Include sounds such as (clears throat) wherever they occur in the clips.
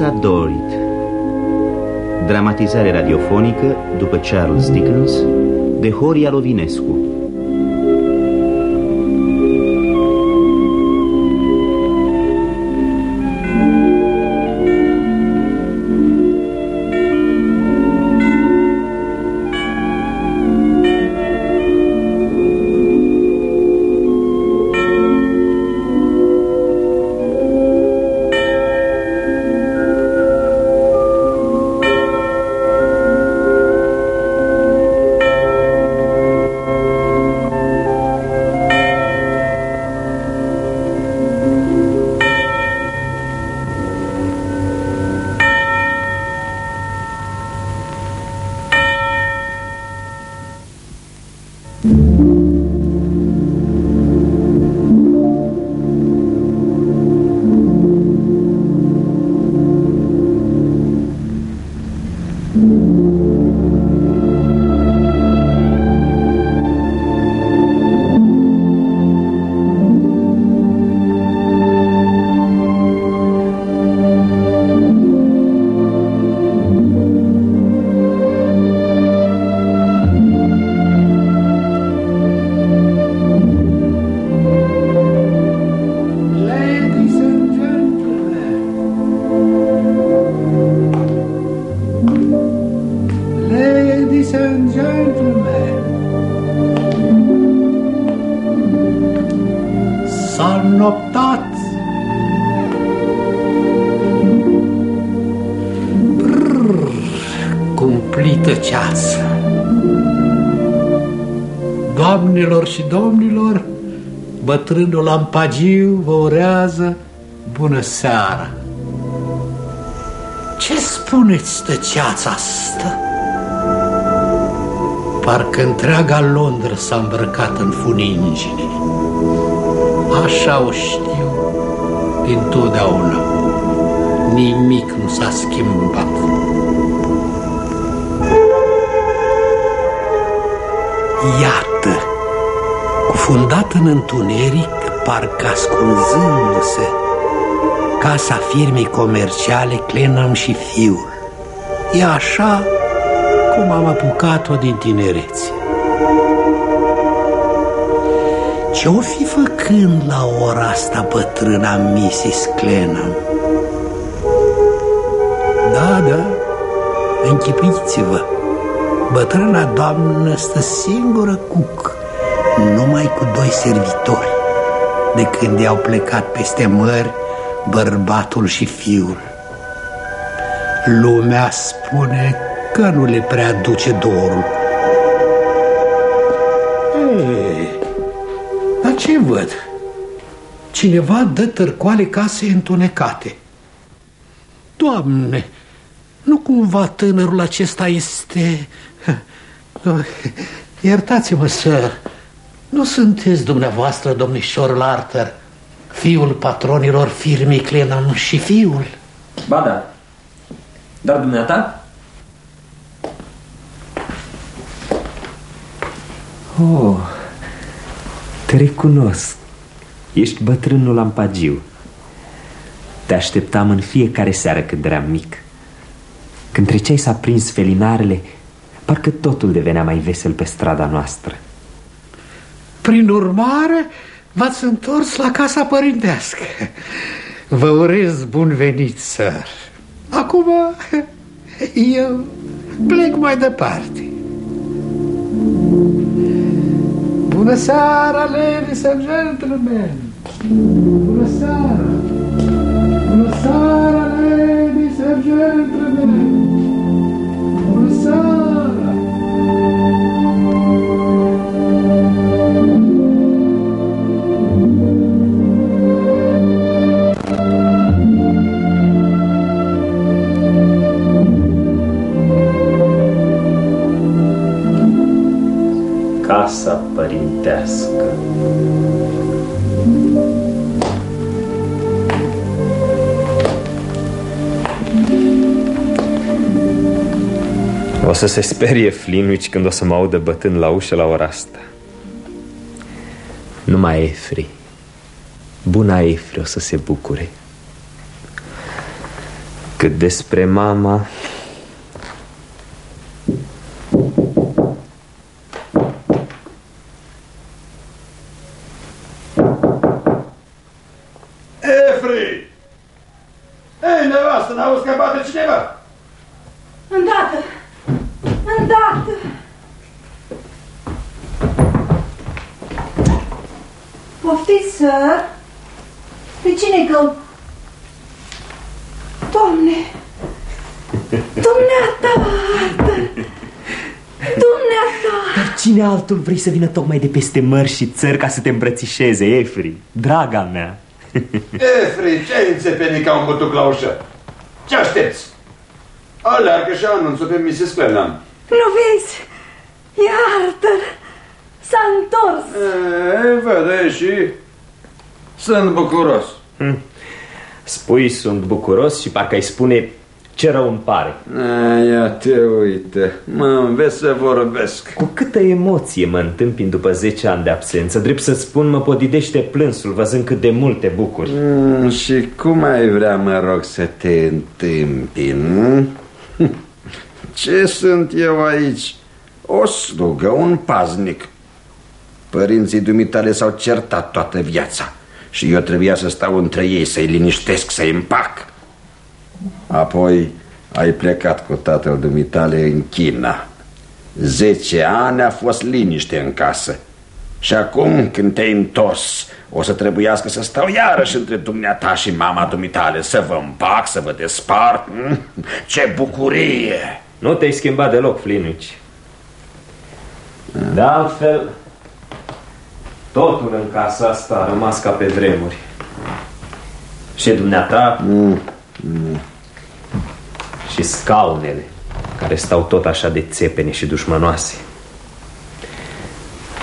Casa Dorit. Dramatizare radiofonică după Charles Dickens de Horia Lovinescu bătrânul Lampagiu vă urează bună seara. Ce spuneți tăceața asta? Parcă întreaga Londra s-a îmbrăcat în funingine. Așa o știu dintotdeauna. Nimic nu s-a schimbat. Iată! Cufundat în întuneric, parcă ascunzându-se, casa firmei comerciale Clenham și fiul. E așa cum am apucat-o din tinerețe. Ce-o fi făcând la ora asta bătrâna Mrs. Clenham? Da, da, închipuiți-vă, bătrâna doamnă stă singură cucă numai cu doi servitori de când i-au plecat peste mări bărbatul și fiul. Lumea spune că nu le prea duce dorul. Ei, dar ce văd? Cineva dă târcoale case întunecate. Doamne, nu cumva tânărul acesta este... (laughs) Iertați-mă, sir, nu sunteți dumneavoastră, domnișor Larter, fiul patronilor firmei Clenam și fiul? Ba da. Dar dumneata? Oh, te recunosc. Ești bătrânul Lampagiu. Te așteptam în fiecare seară când eram mic. Când treceai s-a prins felinarele, parcă totul devenea mai vesel pe strada noastră. Prin urmare, v-ați întors la casa părintească. Vă urez bun venit, sir. Acum, eu plec mai departe. Bună seara, ladies and gentlemen! Bună seara! Bună seara, ladies and gentlemen! Casa părintească. O să se sperie Flinwich când o să mă audă bătând la ușă la ora asta. Numai Efri, buna Efri o să se bucure. Cât despre mama... Efri! Ei, nevastă, n-auzi că bate cineva? Îndată! Îndată! Poftiți, sir? Pe cine caut? Doamne! Dumneata, Arthur! Dumneata! Dar cine altul vrei să vină tocmai de peste mări și țări ca să te îmbrățișeze, Efri? Draga mea! (laughs) Efri, ce ai înțepenit ca un butuc la ușă? Ce aștepți? Aleargă și anunță pe Mrs. Clenham. Nu vezi? E Arthur! S-a întors! E, vede și... Sunt bucuros. Hm. Spui sunt bucuros și parcă îi spune ce rău îmi pare. A, ia te uite, mă înveți să vorbesc. Cu câtă emoție mă întâmpin după 10 ani de absență, drept să spun mă podidește plânsul văzând cât de multe bucuri. Mm, și cum ai vrea, mă rog, să te întâmpin? Ce sunt eu aici? O slugă, un paznic. Părinții dumitale s-au certat toată viața și eu trebuia să stau între ei, să-i liniștesc, să-i împac. Apoi ai plecat cu tatăl dumitale în China. Zece ani a fost liniște în casă. Și acum, când te-ai întors, o să trebuiască să stau iarăși între dumneata și mama dumitale, să vă împac, să vă despart. Hm? Ce bucurie! Nu te-ai schimbat deloc, Flinuci. De altfel, totul în casa asta a rămas ca pe vremuri. Și dumneata Mm, mm. Și scaunele, care stau tot așa de țepene și dușmănoase.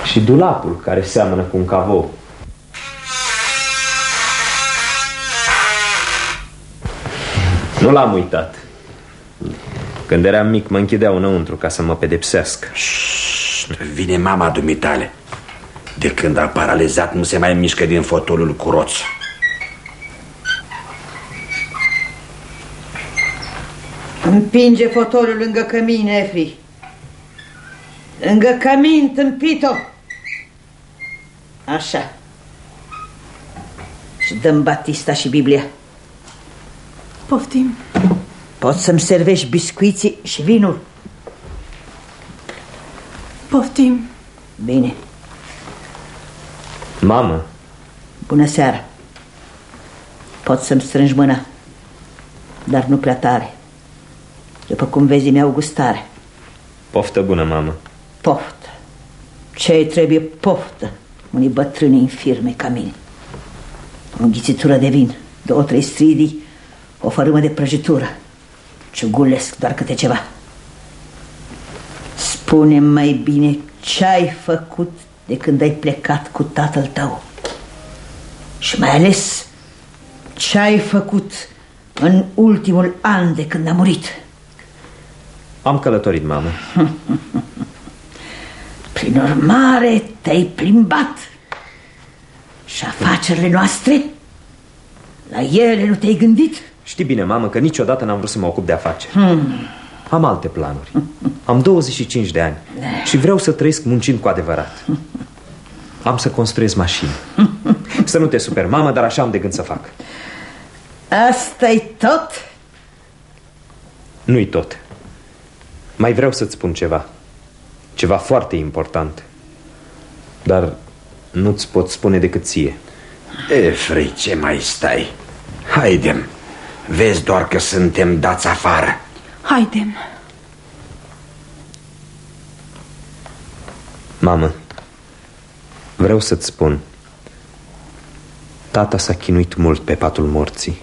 Și dulapul, care seamănă cu un cavou. Nu l-am uitat. Când eram mic, mă închideau înăuntru ca să mă pedepsească. Șșșt, vine mama dumitale. De când a paralizat, nu se mai mișcă din fotolul cu roț. Împinge fotolul lângă cămin, Efri. Lângă cămin, tâmpit-o. Așa. Și dăm Batista și Biblia. Poftim. Poți să-mi servești biscuiții și vinul? Poftim. Bine. Mamă, Bună seara. Poți să-mi strângi mâna, dar nu prea tare. După cum vezi, mi-au gustare. poftă bună, mamă. Poftă. Ce trebuie poftă unii bătrâni infirme ca mine. O înghițitură de vin, două, trei stridii, o fărâmă de prăjitură. Ciugulesc doar câte ceva. spune mai bine ce ai făcut de când ai plecat cu tatăl tău. Și mai ales ce ai făcut în ultimul an de când a murit. Am călătorit, mamă. (laughs) Prin urmare, te-ai plimbat. Și afacerile noastre? La ele nu te-ai gândit? Știi bine, mamă, că niciodată n-am vrut să mă ocup de afaceri. Hmm. Am alte planuri. Am 25 de ani și vreau să trăiesc muncind cu adevărat. (laughs) Am să construiesc mașini. (laughs) Să nu te super, mamă, dar așa am de gând să fac. Asta-i tot? Nu-i tot. Mai vreau să-ți spun ceva. Ceva foarte important. Dar nu-ți pot spune decât ție. Efrei, ce mai stai? Haidem, vezi doar că suntem dați afară. Haidem. Mamă, vreau să-ți spun. Tata s-a chinuit mult pe patul morții.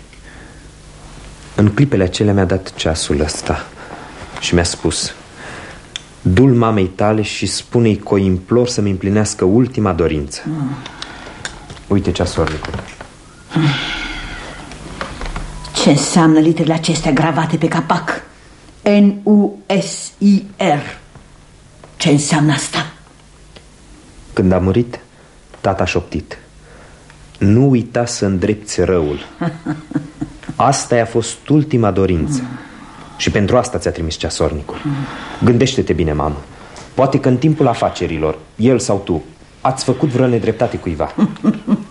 În clipele acelea mi-a dat ceasul ăsta și mi-a spus Du-l mamei tale și spune-i că o implor să-mi împlinească ultima dorință. Uite ceasornicul. Ce înseamnă literele acestea gravate pe capac? N-U-S-I-R. Ce înseamnă asta? Când a murit, tata a șoptit. Nu uita să îndrepți răul (laughs) Asta a fost ultima dorință Și pentru asta ți-a trimis ceasornicul Gândește-te bine, mamă Poate că în timpul afacerilor, el sau tu Ați făcut vreo nedreptate cuiva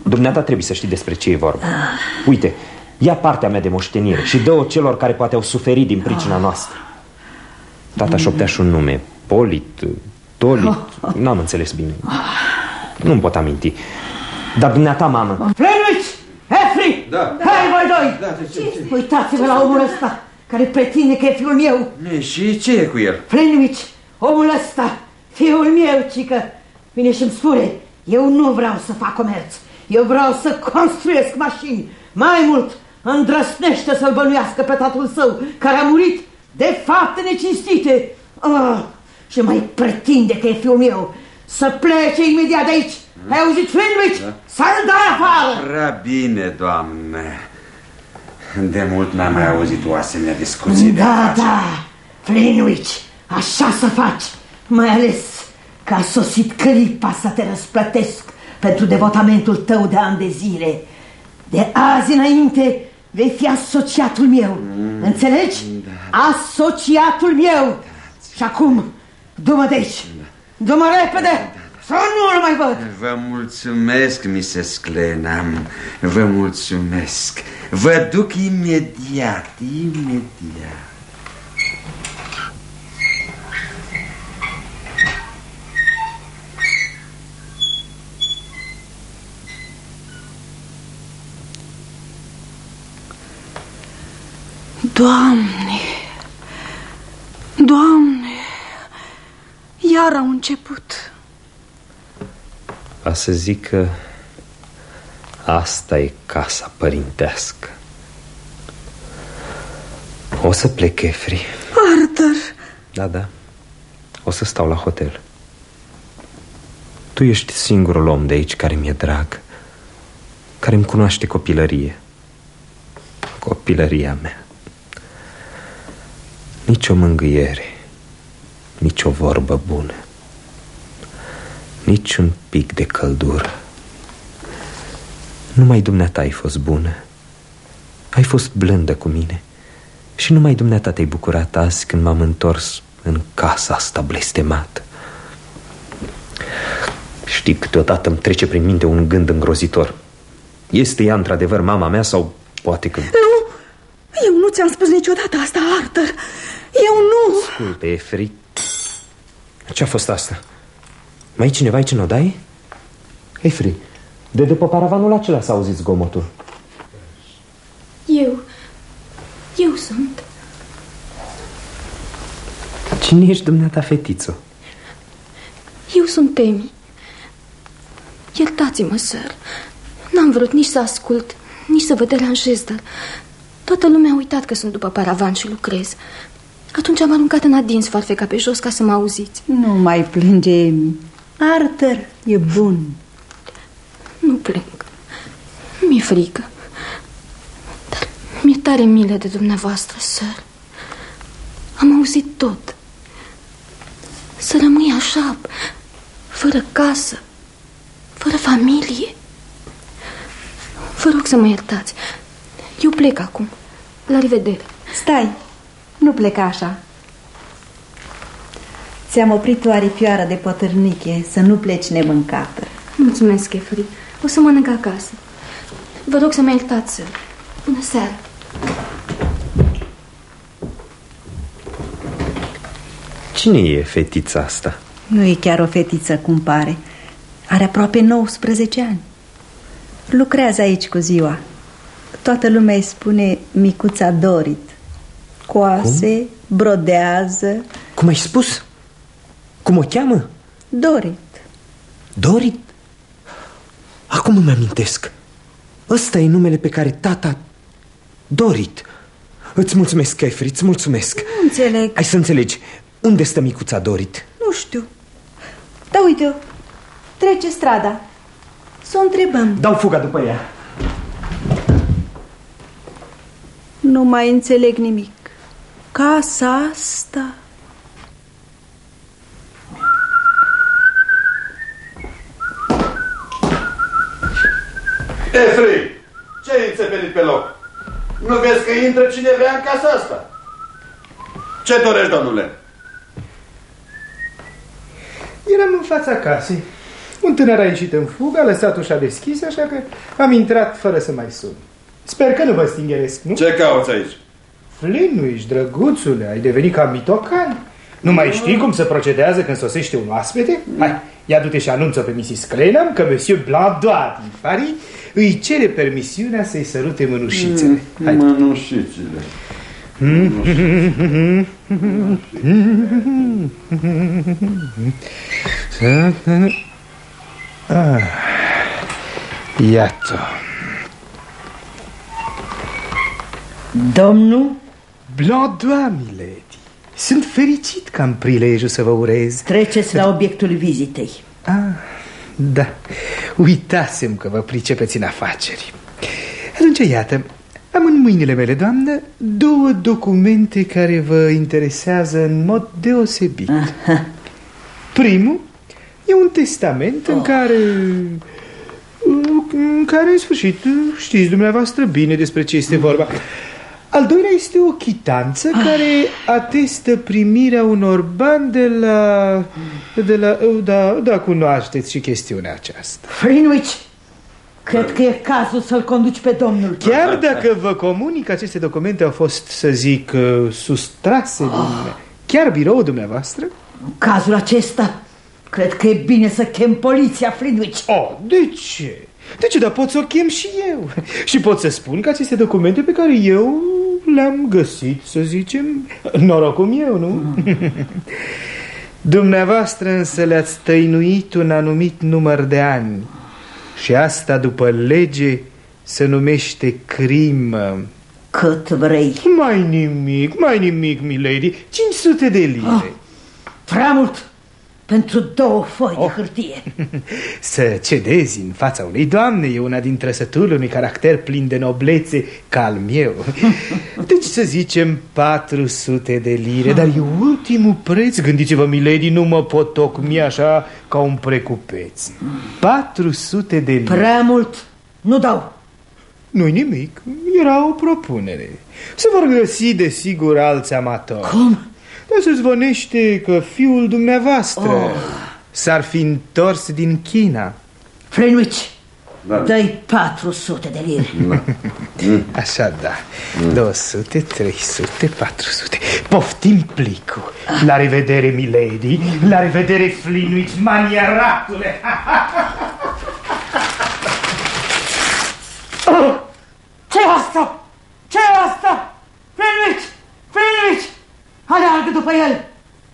Dumneata trebuie să știi despre ce e vorba Uite, ia partea mea de moștenire Și dă-o celor care poate au suferit din pricina noastră Tata șoptea și un nume Polit, Tolit N-am înțeles bine Nu-mi pot aminti Dar dumneata, mamă Flenuiți! Efri! Da. Hai, voi doi! Da, ce, ce, ce? Uitați-vă la omul ăsta Care pretinde că e fiul meu. E, și ce e cu el? Flenuici, omul ăsta, fiul meu, cică Vine și-mi spune Eu nu vreau să fac comerț Eu vreau să construiesc mașini. Mai mult, îndrăsnește să-l bănuiască pe tatăl său Care a murit de fapte necinstite. Oh, Și mai pretinde că e fiul meu. Să plece imediat de aici. Ai auzit, Flenuici? Să-l dai afară. Prea bine, doamne. De mult n-am mai auzit o asemenea discuție de Da, afaceri. da, Flenuici, așa să faci Mai ales că a sosit clipa să te răsplătesc Pentru devotamentul tău de ani de zile. De azi înainte vei fi asociatul meu Înțelegi? Asociatul meu. Și acum, du-mă de aici. Du-mă repede Să nu-l mai văd Vă mulțumesc, Mrs. Clenam. Vă mulțumesc. Vă duc imediat, imediat. Doamne, Doamne, iar au început. A să zic că asta e casa părintească. O să plec, Efri. Arthur, Da, da. O să stau la hotel. Tu ești singurul om de aici care mi-e drag Care îmi cunoaște copilărie. Copilăria mea. Nici o mângâiere Nici o vorbă bună Nici un pic de căldură Numai dumneata ai fost bună Ai fost blândă cu mine Și numai dumneata te-ai bucurat azi Când m-am întors în casa asta blestemată Știi, câteodată îmi trece prin minte un gând îngrozitor Este ea într-adevăr mama mea sau poate că... nu, eu nu ți-am spus niciodată asta, Arthur. Eu nu. Ascultă, Efri Ce-a fost asta? Mai e cineva aici în odaie? Efri, de după paravanul acela s-a auzit zgomotul Eu, eu sunt. Cine ești dumneata, fetițo? Eu sunt Temi. Iertați-mă, sir. N-am vrut nici să ascult, nici să vă deranjez, dar toată lumea a uitat că sunt după paravan și lucrez. Atunci am aruncat în adins farfeca pe jos ca să mă auziți. Nu mai plânge, Amy. Arthur e bun. Nu plâng. Mi-e frică. Dar mi-e tare milă de dumneavoastră, sir. Am auzit tot. Să rămâi așa, fără casă, fără familie. Vă rog să mă iertați. Eu plec acum. La revedere. Stai, nu pleca așa. Ți-am oprit o aripioară de potârniche să nu pleci nemâncată. Mulțumesc, Efri. O să mănânc acasă. Vă rog să mă iertați, sir. Bună seara. Cine e fetița asta? Nu e chiar o fetiță cum pare. Are aproape 19 ani. Lucrează aici cu ziua. Toată lumea îi spune micuța Dorit. Coase, cum? brodează. Cum ai spus? Cum o cheamă? Dorit. Dorit? Acum îmi amintesc. Ăsta e numele pe care tata... Dorit. Îți mulțumesc, Kefri, îți mulțumesc. Nu înțeleg. Ai să înțelegi. Unde stă micuța Dorit? Nu știu. Da, uite-o. Trece strada. Să o întrebăm. Dau fuga după ea. Nu mai înțeleg nimic. Casa asta... Efrei, ce ai înțepenit pe loc? Nu vezi că intră cine vrea în casa asta? Ce dorești, domnule? Eram în fața casei. Un tânăr a ieșit în fugă, a lăsat ușa deschisă, așa că am intrat fără să mai sun. Sper că nu vă stingeresc, nu? Ce cauți aici? Flinuiș, drăguțule, ai devenit ca mitocan. Nu mai știi cum se procedează când sosește un oaspete? Hai, ia du-te și anunță pe Mrs. Clenham că Monsieur Blandois din Paris îi cere permisiunea să-i sărute mânușițele. Hai. Mânușițele. Ah, iată. Domnul? Blandois, milady. Sunt fericit că am prilejul să vă urez. Treceți la obiectul vizitei. Ah, da. Uitasem că vă pricepeți în afaceri. Atunci, iată, am în mâinile mele, doamnă, două documente care vă interesează în mod deosebit. Aha. Primul e un testament oh. în care... În care, în sfârșit, știți dumneavoastră bine despre ce este vorba. Al doilea este o chitanță ah. care atestă primirea unor bani de la... De la da, da, cunoașteți și chestiunea aceasta. Greenwich, cred că e cazul să-l conduci pe domnul. Chiar dacă vă comunic, aceste documente au fost, să zic, uh, sustrase oh. din chiar biroul dumneavoastră. În cazul acesta, cred că e bine să chem poliția, Flitwick. Oh, de ce? De ce? Dar pot să o chem și eu. Și pot să spun că aceste documente pe care eu le-am găsit, să zicem, norocul meu, nu? (laughs) Dumneavoastră însă le-ați tăinuit un anumit număr de ani și asta după lege se numește crimă. Cât vrei. Mai nimic, mai nimic, milady. 500 de lire. Oh, prea mult pentru două foi oh. de hârtie. (laughs) Să cedezi în fața unei doamne e una din trăsăturile unui caracter plin de noblețe ca al meu. Deci să zicem 400 de lire, dar e ultimul preț. Gândiți-vă, milady, nu mă pot tocmi așa ca un precupeț. 400 de lire. Prea mult. Nu dau. Nu-i nimic, era o propunere. Se vor găsi, desigur, alți amatori. Cum? Dar se zvonește că fiul dumneavoastră oh. s-ar fi întors din China. Frenwich, da. dă-i 400 de lire. Da. Așa, da. Mm. 200, 300, 400. Poftim plicul. La revedere, milady. La revedere, Flinwich, manieratule. oh! ce asta? ce asta? Flinwich! Flinwich! Aleargă după el!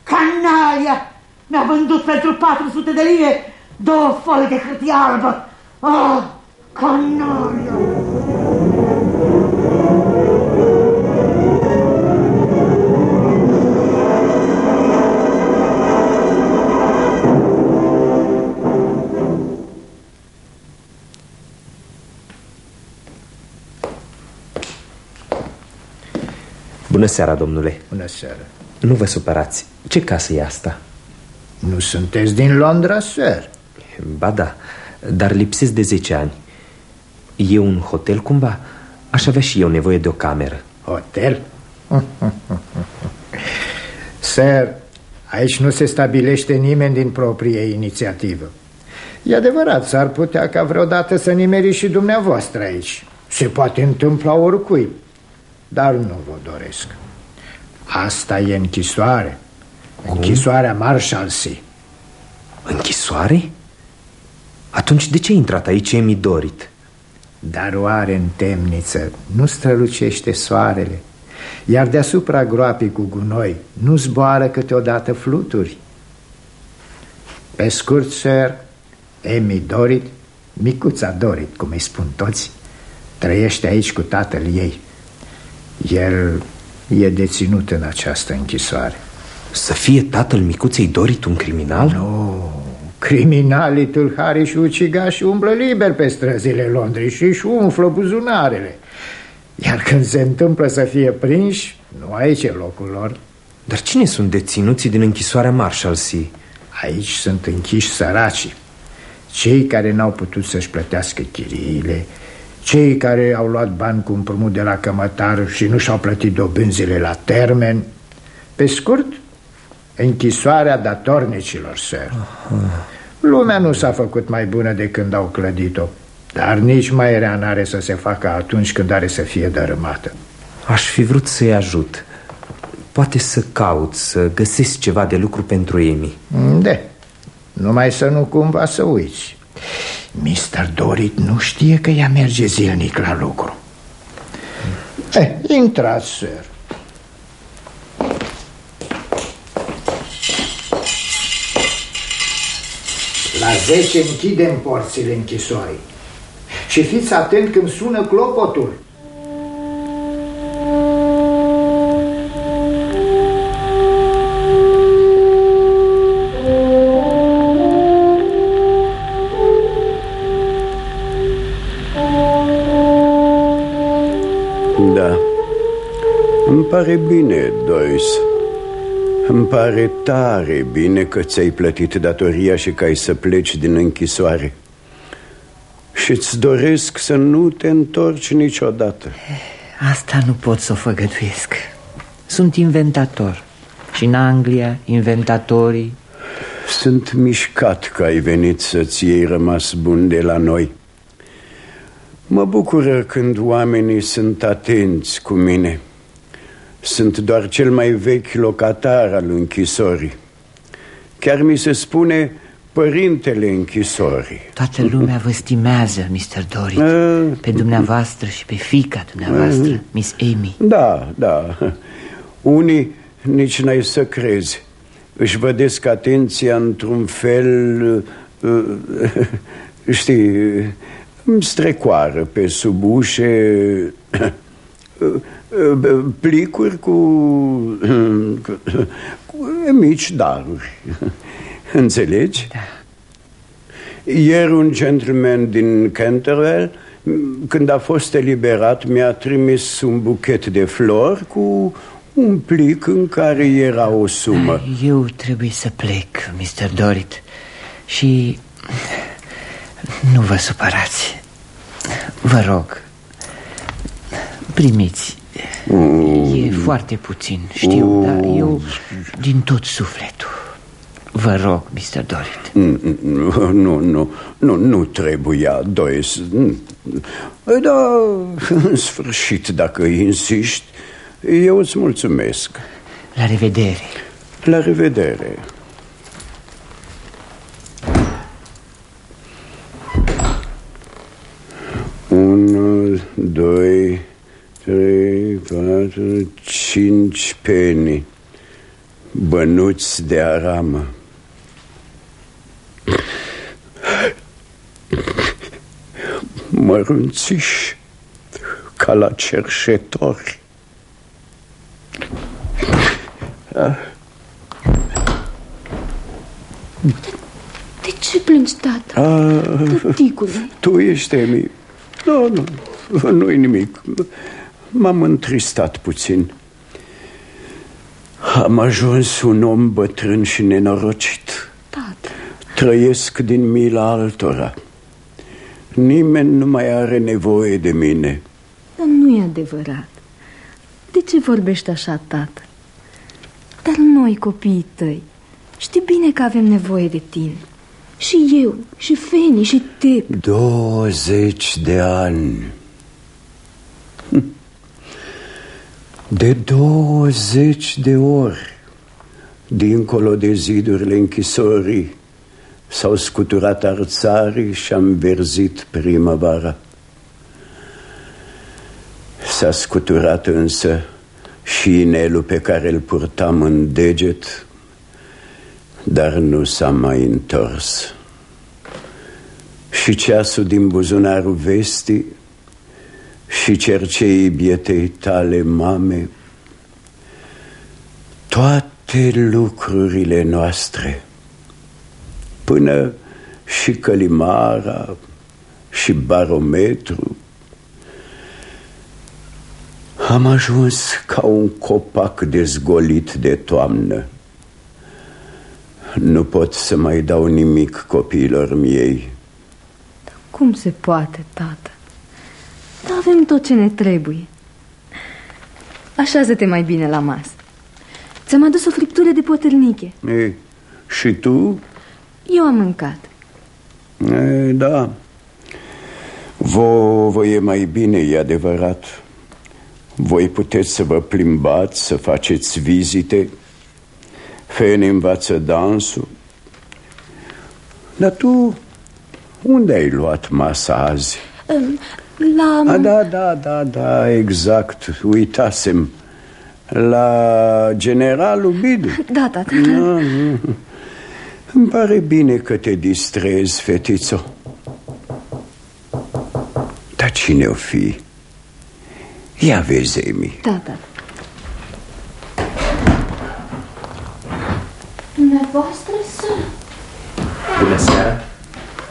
Canalia! Mi-a vândut pentru 400 de lire două foi de hârtie albă! Oh, canalia! Bună seara, domnule Bună seara Nu vă supărați, ce casă e asta? Nu sunteți din Londra, sir? Ba da, dar lipsesc de 10 ani E un hotel cumva? Aș avea și eu nevoie de o cameră Hotel? (laughs) Sir, aici nu se stabilește nimeni din proprie inițiativă E adevărat, s-ar putea ca vreodată să nimeri și dumneavoastră aici Se poate întâmpla oricui dar nu vă doresc. Asta e închisoare. Cum? Închisoarea Marshalsea. Închisoare? Atunci de ce ai intrat aici, Emi Dorit? Dar oare în temniță nu strălucește soarele, iar deasupra groapii cu gunoi nu zboară câteodată fluturi? Pe scurt, sir, Emi Dorit, micuța Dorit, cum îi spun toți, trăiește aici cu tatăl ei. El e deținut în această închisoare Să fie tatăl micuței Dorit un criminal? Nu, criminalii tâlharii și ucigași umblă liber pe străzile Londrei și își umflă buzunarele Iar când se întâmplă să fie prinși, nu aici e locul lor Dar cine sunt deținuții din închisoarea Marshalsea? Aici sunt închiși săracii Cei care n-au putut să-și plătească chiriile Cei care au luat bani cu împrumut de la cămătar și nu și-au plătit dobânzile la termen Pe scurt, închisoarea datornicilor, sir. Lumea nu s-a făcut mai bună de când au clădit-o Dar nici mai rea n-are să se facă atunci când are să fie dărâmată. Aș fi vrut să-i ajut. Poate să caut, să găsesc ceva de lucru pentru Amy. De, numai să nu cumva să uiți Mr. Dorit nu știe că ea merge zilnic la lucru. Eh, intrați, sir. La 10 închidem porțile închisorii. Și fiți atent când sună clopotul pare bine, Dois. Îmi pare tare bine că ți-ai plătit datoria și că ai să pleci din închisoare. Și îți doresc să nu te întorci niciodată. Asta nu pot să o făgăduiesc. Sunt inventator. Și în Anglia, inventatorii... Sunt mișcat că ai venit să-ți iei rămas bun de la noi. Mă bucură când oamenii sunt atenți cu mine. Sunt doar cel mai vechi locatar al închisorii. Chiar mi se spune părintele închisorii. Toată lumea vă stimează, Mr. Dorit. Pe dumneavoastră și pe fica dumneavoastră, Miss Amy. Da, da. Unii nici n-ai să crezi. Își vădesc atenția într-un fel... uh, (laughs) Știi, îmi strecoară pe sub ușe plicuri cu, cu mici daruri. Înțelegi? Da. Ieri un gentleman din Canterville, când a fost eliberat, mi-a trimis un buchet de flori cu un plic în care era o sumă. Eu trebuie să plec, Mr. Dorit. Și nu vă supărați. Vă rog, primiți. E foarte puțin, știu, dar eu din tot sufletul. Vă rog, Mr. Dorit. Nu, nu, nu, nu, nu trebuia, Dois. Da, în sfârșit, dacă insiști, eu îți mulțumesc. La revedere. La revedere. Unu, doi, trei, patru, cinci peni Bănuți de aramă. Mărunțiși ca la cerșetori. De ce plângi, tată? Tăticule. Tu ești Emi. Nu, nu, nu-i nimic M-am întristat puțin Am ajuns un om bătrân și nenorocit Tată. Trăiesc din mila altora Nimeni nu mai are nevoie de mine Dar nu e adevărat. De ce vorbești așa, tată? Dar noi, copiii tăi, știi bine că avem nevoie de tine. Și eu, și Feni, și Tep. 20 de ani De 20 de ori Dincolo de zidurile închisorii S-au scuturat arțarii și am verzit primăvara. S-a scuturat însă și inelul pe care îl purtam în deget Dar nu s-a mai întors. Și ceasul din buzunarul vestii Și cerceii bietei tale mame Toate lucrurile noastre Până și călimara și barometru Am ajuns ca un copac dezgolit de toamnă Nu pot să mai dau nimic copiilor miei Cum se poate, tată? Avem tot ce ne trebuie. Așează-te mai bine la masă. Ți-am adus o friptură de potârniche Ei, și tu? Eu am mâncat. Ei, da. Vă, vă e mai bine, e adevărat. Voi puteți să vă plimbați, să faceți vizite. Fene învață dansul. Dar tu unde ai luat masa azi? La... A, da, da, da, da, exact, uitasem. La generalul Bid (laughs) Da, tata da, Îmi pare bine că te distrezi, fetițo Dar cine o fi? Ia vezi, Emi Da, da. Dumneavoastră, să... Bună seara.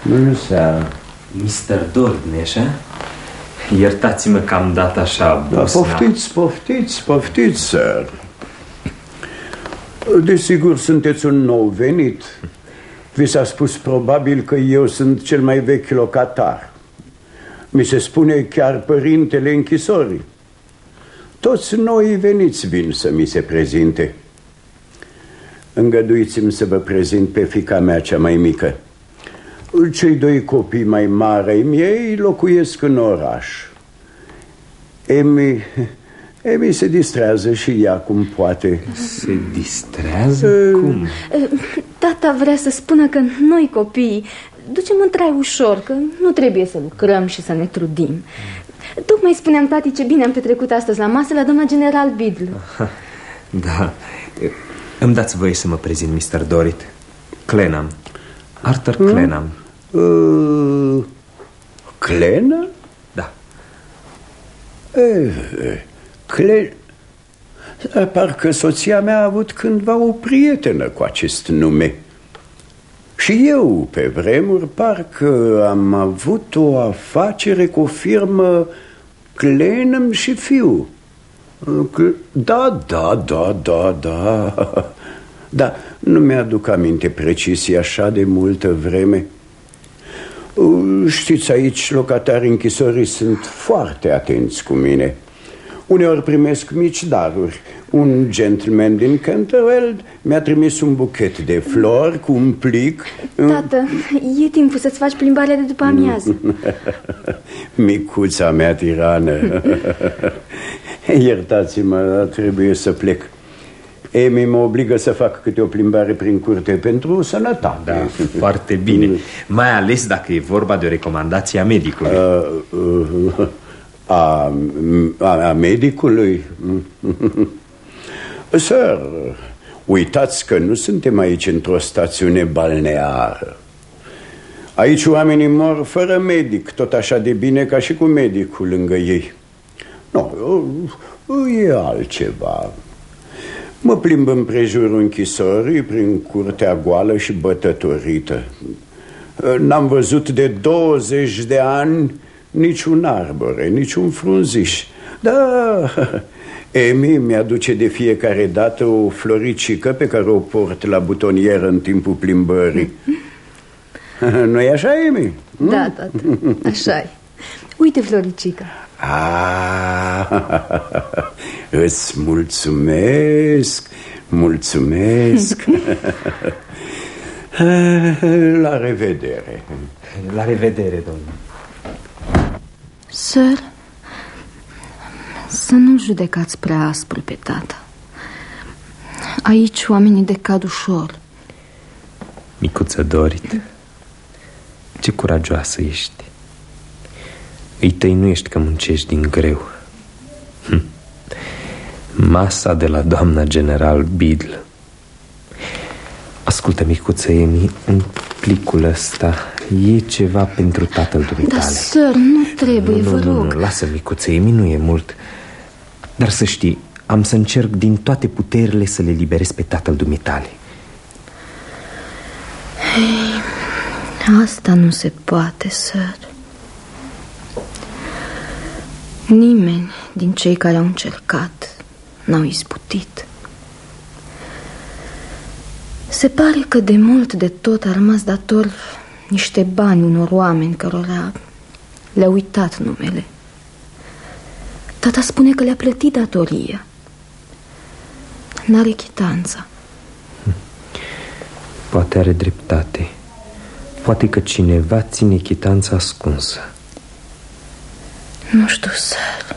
Bună seara. Mr. Dordne, așa? Iertați-mă că am dat așa da, bosna. Poftiți, poftiți, poftiți, sir. Desigur, sunteți un nou venit. Vi s-a spus probabil că eu sunt cel mai vechi locatar. Mi se spune chiar părintele închisorii. Toți noi veniți vin să mi se prezinte. Îngăduiți-mi să vă prezint pe fica mea cea mai mică Cei doi copii mai mari ai miei locuiesc în oraș Emi, Emi se distrează și ea cum poate Se distrează? Cum? Tata vrea să spună că noi copiii ducem un trai ușor, că nu trebuie să lucrăm și să ne trudim Tocmai spuneam tati ce bine am petrecut astăzi la masă la doamna general Bidl Da, îmi dați voie să mă prezint, Mr. Dorit Clenam, Arthur Hmm? Clenam. Uh, Clena? Da. E, Cle... Parcă soția mea a avut cândva o prietenă cu acest nume. Și eu, pe vremuri, parcă am avut o afacere cu o firmă Clenăm și Fiu. Da, da, da, da, da (laughs) Da, nu mi-aduc aminte precis, e așa de multă vreme. Știți, aici locatarii închisorii sunt foarte atenți cu mine. Uneori primesc mici daruri. Un gentleman din Canterveld mi-a trimis un buchet de flori cu un plic Tată, e timpul să-ți faci plimbarea de după amiază. (laughs) Micuța mea tirană. (laughs) Iertați-mă, dar trebuie să plec Emi mă obligă să fac câte o plimbare prin curte pentru sănătate. Da, foarte bine. Mai ales dacă e vorba de o recomandație a medicului. A, a, a, a medicului? (laughs) Sir, uitați că nu suntem aici într-o stațiune balneară. Aici oamenii mor fără medic, tot așa de bine ca și cu medicul lângă ei. Nu, e altceva Mă plimb împrejurul închisorii prin curtea goală și bătătorită. N-am văzut de 20 de ani niciun arbore, niciun frunziș. Da, (laughs) Emi mi-aduce de fiecare dată o floricică pe care o port la butonieră în timpul plimbării. (laughs) Nu-i așa, Emi? Da, tată, așa e. Uite, Floricica. (laughs) Ah, îți mulțumesc, mulțumesc. (laughs) La revedere. La revedere, domnule. Sir, să nu judecați prea aspru pe tata Aici oamenii decad ușor. Micuță Dorit Ce curajoasă ești. Îi tăinuiești că muncești din greu. Hm. Masa de la doamna general Bidl Ascultă, micuță Emi În plicul ăsta E ceva pentru tatăl dumitale. Dar, sir, nu trebuie, nu, vă nu, rog. nu, lasă, micuță Emi, nu e mult. Dar să știi Am să încerc din toate puterile Să le liberez pe tatăl dumitale. Hei, asta nu se poate, sir. Nimeni din cei care au încercat N-au izbutit Se pare că de mult de tot a rămas dator Niște bani unor oameni cărora le-a uitat numele Tata spune că le-a plătit datoria. N-are chitanța. Poate are dreptate. Poate că cineva ține chitanța ascunsă. Nu știu, săr.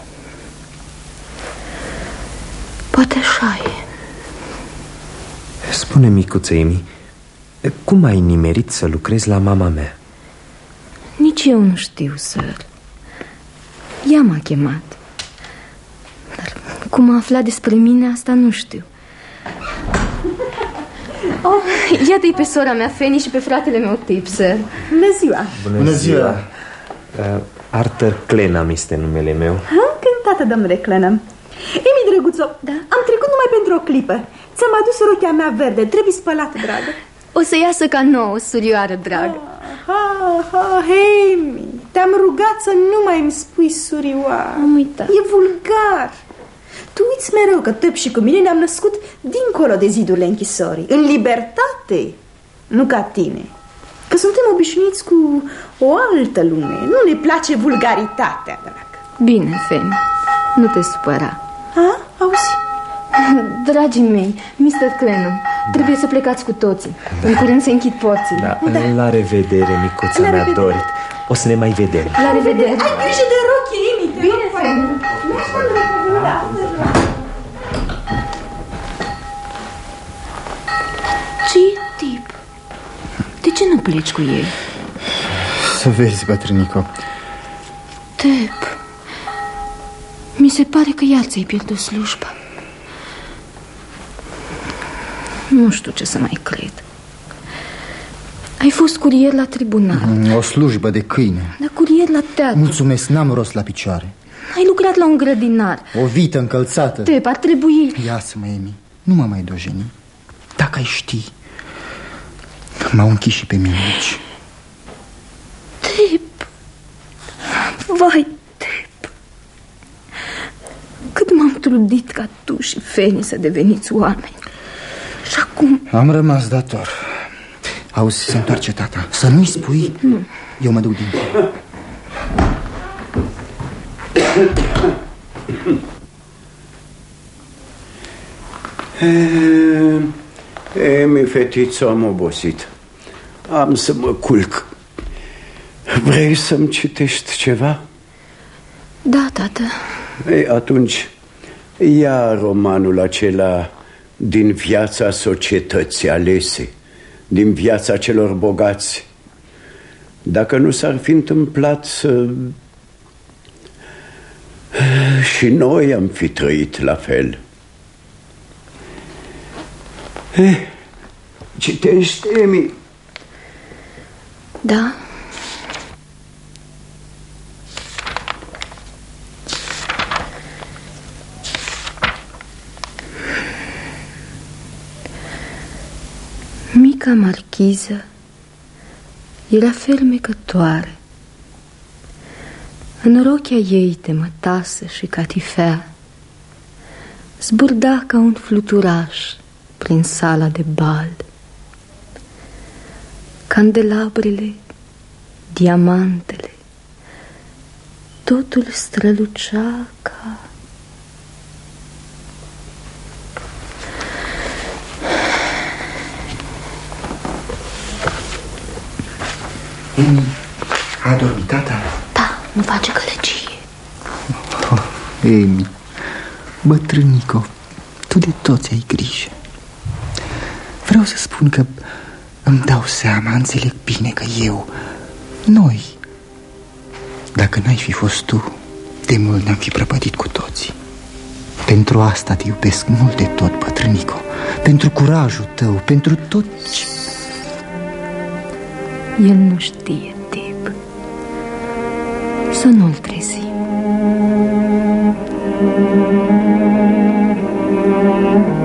Poate așa e. Spune, micuță Emi, cum ai nimerit să lucrezi la mama mea? Nici eu nu știu, săr. Ea m-a chemat. Dar cum a aflat despre mine, asta nu știu. Oh, iată-i pe sora mea, Feni, și pe fratele meu, Tip, săr. Bună ziua! Bună, Bună ziua! Uh, Arthur Clenam este numele meu. Ha? Cântată, domnule Clenam. Emi, drăguțo, da? am trecut numai pentru o clipă. Ți-am adus rochea mea verde, trebuie spălată, dragă. O să iasă ca nouă, surioară dragă. Ha, ha, Emi, te-am rugat să nu mai îmi spui surioară. Am uitat. E vulgar. Tu uiți mereu că Tăp și cu mine ne-am născut dincolo de zidurile închisorii, în libertate, nu ca tine. Că suntem obișnuiți cu o altă lume, nu ne place vulgaritatea, dragă. Bine, Feni, nu te supăra. Ha? Auzi? Dragii mei, Mr. Clenum, da. trebuie să plecați cu toții. Da. În curând se închid porții. Da. da. La revedere, micuța mea Dorit. O să ne mai vedem. La revedere. Ai grijă de rochie, Emi. Bine, Feni. Da. ce tip? De ce nu pleci cu ei? Să vezi, bătrânico. Tep, mi se pare că iar ți-ai pierdut slujba. Nu știu ce să mai cred. Ai fost curier la tribunal. O slujbă de câine. Dar curier la teatru. Mulțumesc, n-am rost la picioare. Ai lucrat la un grădinar. O vită încălțată. Tep, ar trebui... Ia-să-mă, Emi. Nu mă mai dojeni. Dacă ai ști, m-au închis și pe mine aici. Tep. Vai, Tep. Cât m-am trudit ca tu și Feni să deveniți oameni. Și acum... Am rămas dator. Auzi, se întoarce tata. Să nu-i spui? Nu. Eu mă duc din Emi, fetiță, am obosit. Am să mă culc. Vrei să-mi citești ceva? Da, tată. Ei, atunci, ia romanul acela din viața societății alese, din viața celor bogați. Dacă nu s-ar fi întâmplat să... Și noi am fi trăit la fel. Eh, citești, Emi? Da. Mica marchiză era fermecătoare. În rochea ei temătasă și catifea Zburda ca un fluturaș prin sala de bal. Candelabrele, diamantele, totul strălucea ca... Emi, a dormit tata? Da, nu face gălăgie. Oh, Emi, bătrânico, tu de toți ai grijă. Vreau să spun că îmi dau seama, înțeleg bine că eu, noi, dacă n-ai fi fost tu, de mult ne-am fi prăpădit cu toții. Pentru asta te iubesc mult de tot, bătrânico, pentru curajul tău, pentru tot ce... El nu știe tip Să nu-l trezim Thank you.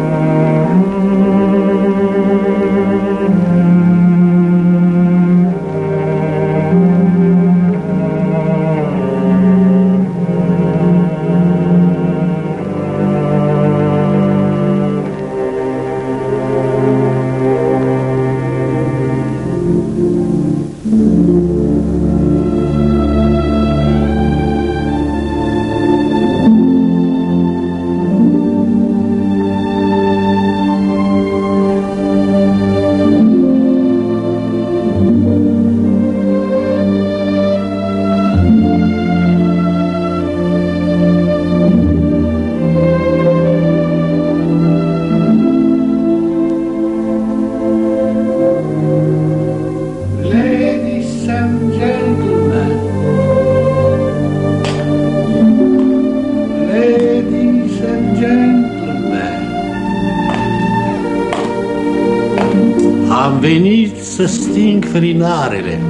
Sting felinarele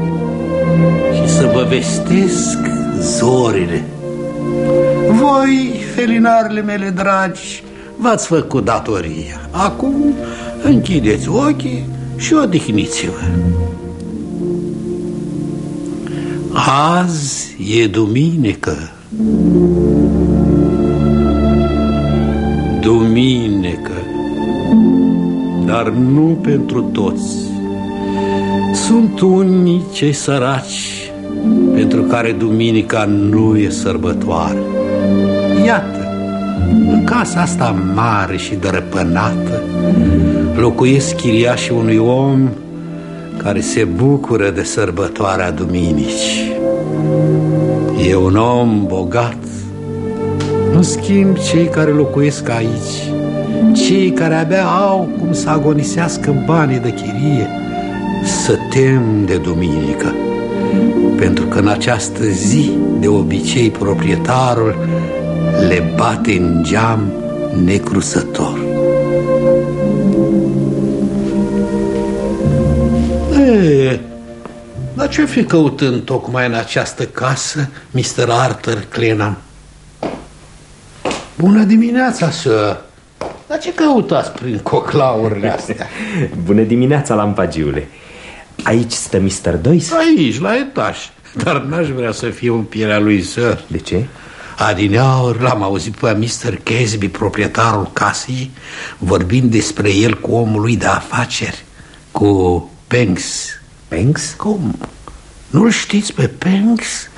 și să vă vestesc zorile. Voi, felinarele mele dragi, v-ați făcut datoria. Acum închideți ochii și odihniți-vă. Azi e duminică. Duminică. Dar nu pentru toți. Sunt unii cei săraci pentru care duminica nu e sărbătoare. Iată, în casa asta mare și drăpânată locuiesc chiriașii unui om care se bucură de sărbătoarea duminicii. E un om bogat. În schimb, cei care locuiesc aici, cei care abia au cum să agonisească banii de chirie, să tem de duminică. Pentru că în această zi, de obicei, proprietarul le bate în geam necrusător. E, dar ce fi căutând tocmai în această casă, Mr. Arthur Clenham? Bună dimineața, sir! Dar ce căutați prin coclaurile astea? (laughs) Bună dimineața, lampagiule Aici stă Mr. Dois? Aici, la etaj Dar n-aș vrea să fiu în pielea lui, sir De ce? Adineaur l-am auzit pe Mr. Casby, proprietarul casei Vorbind despre el cu omul lui de afaceri Cu Banks Banks? Cum? Nu-l știți pe Banks? (laughs)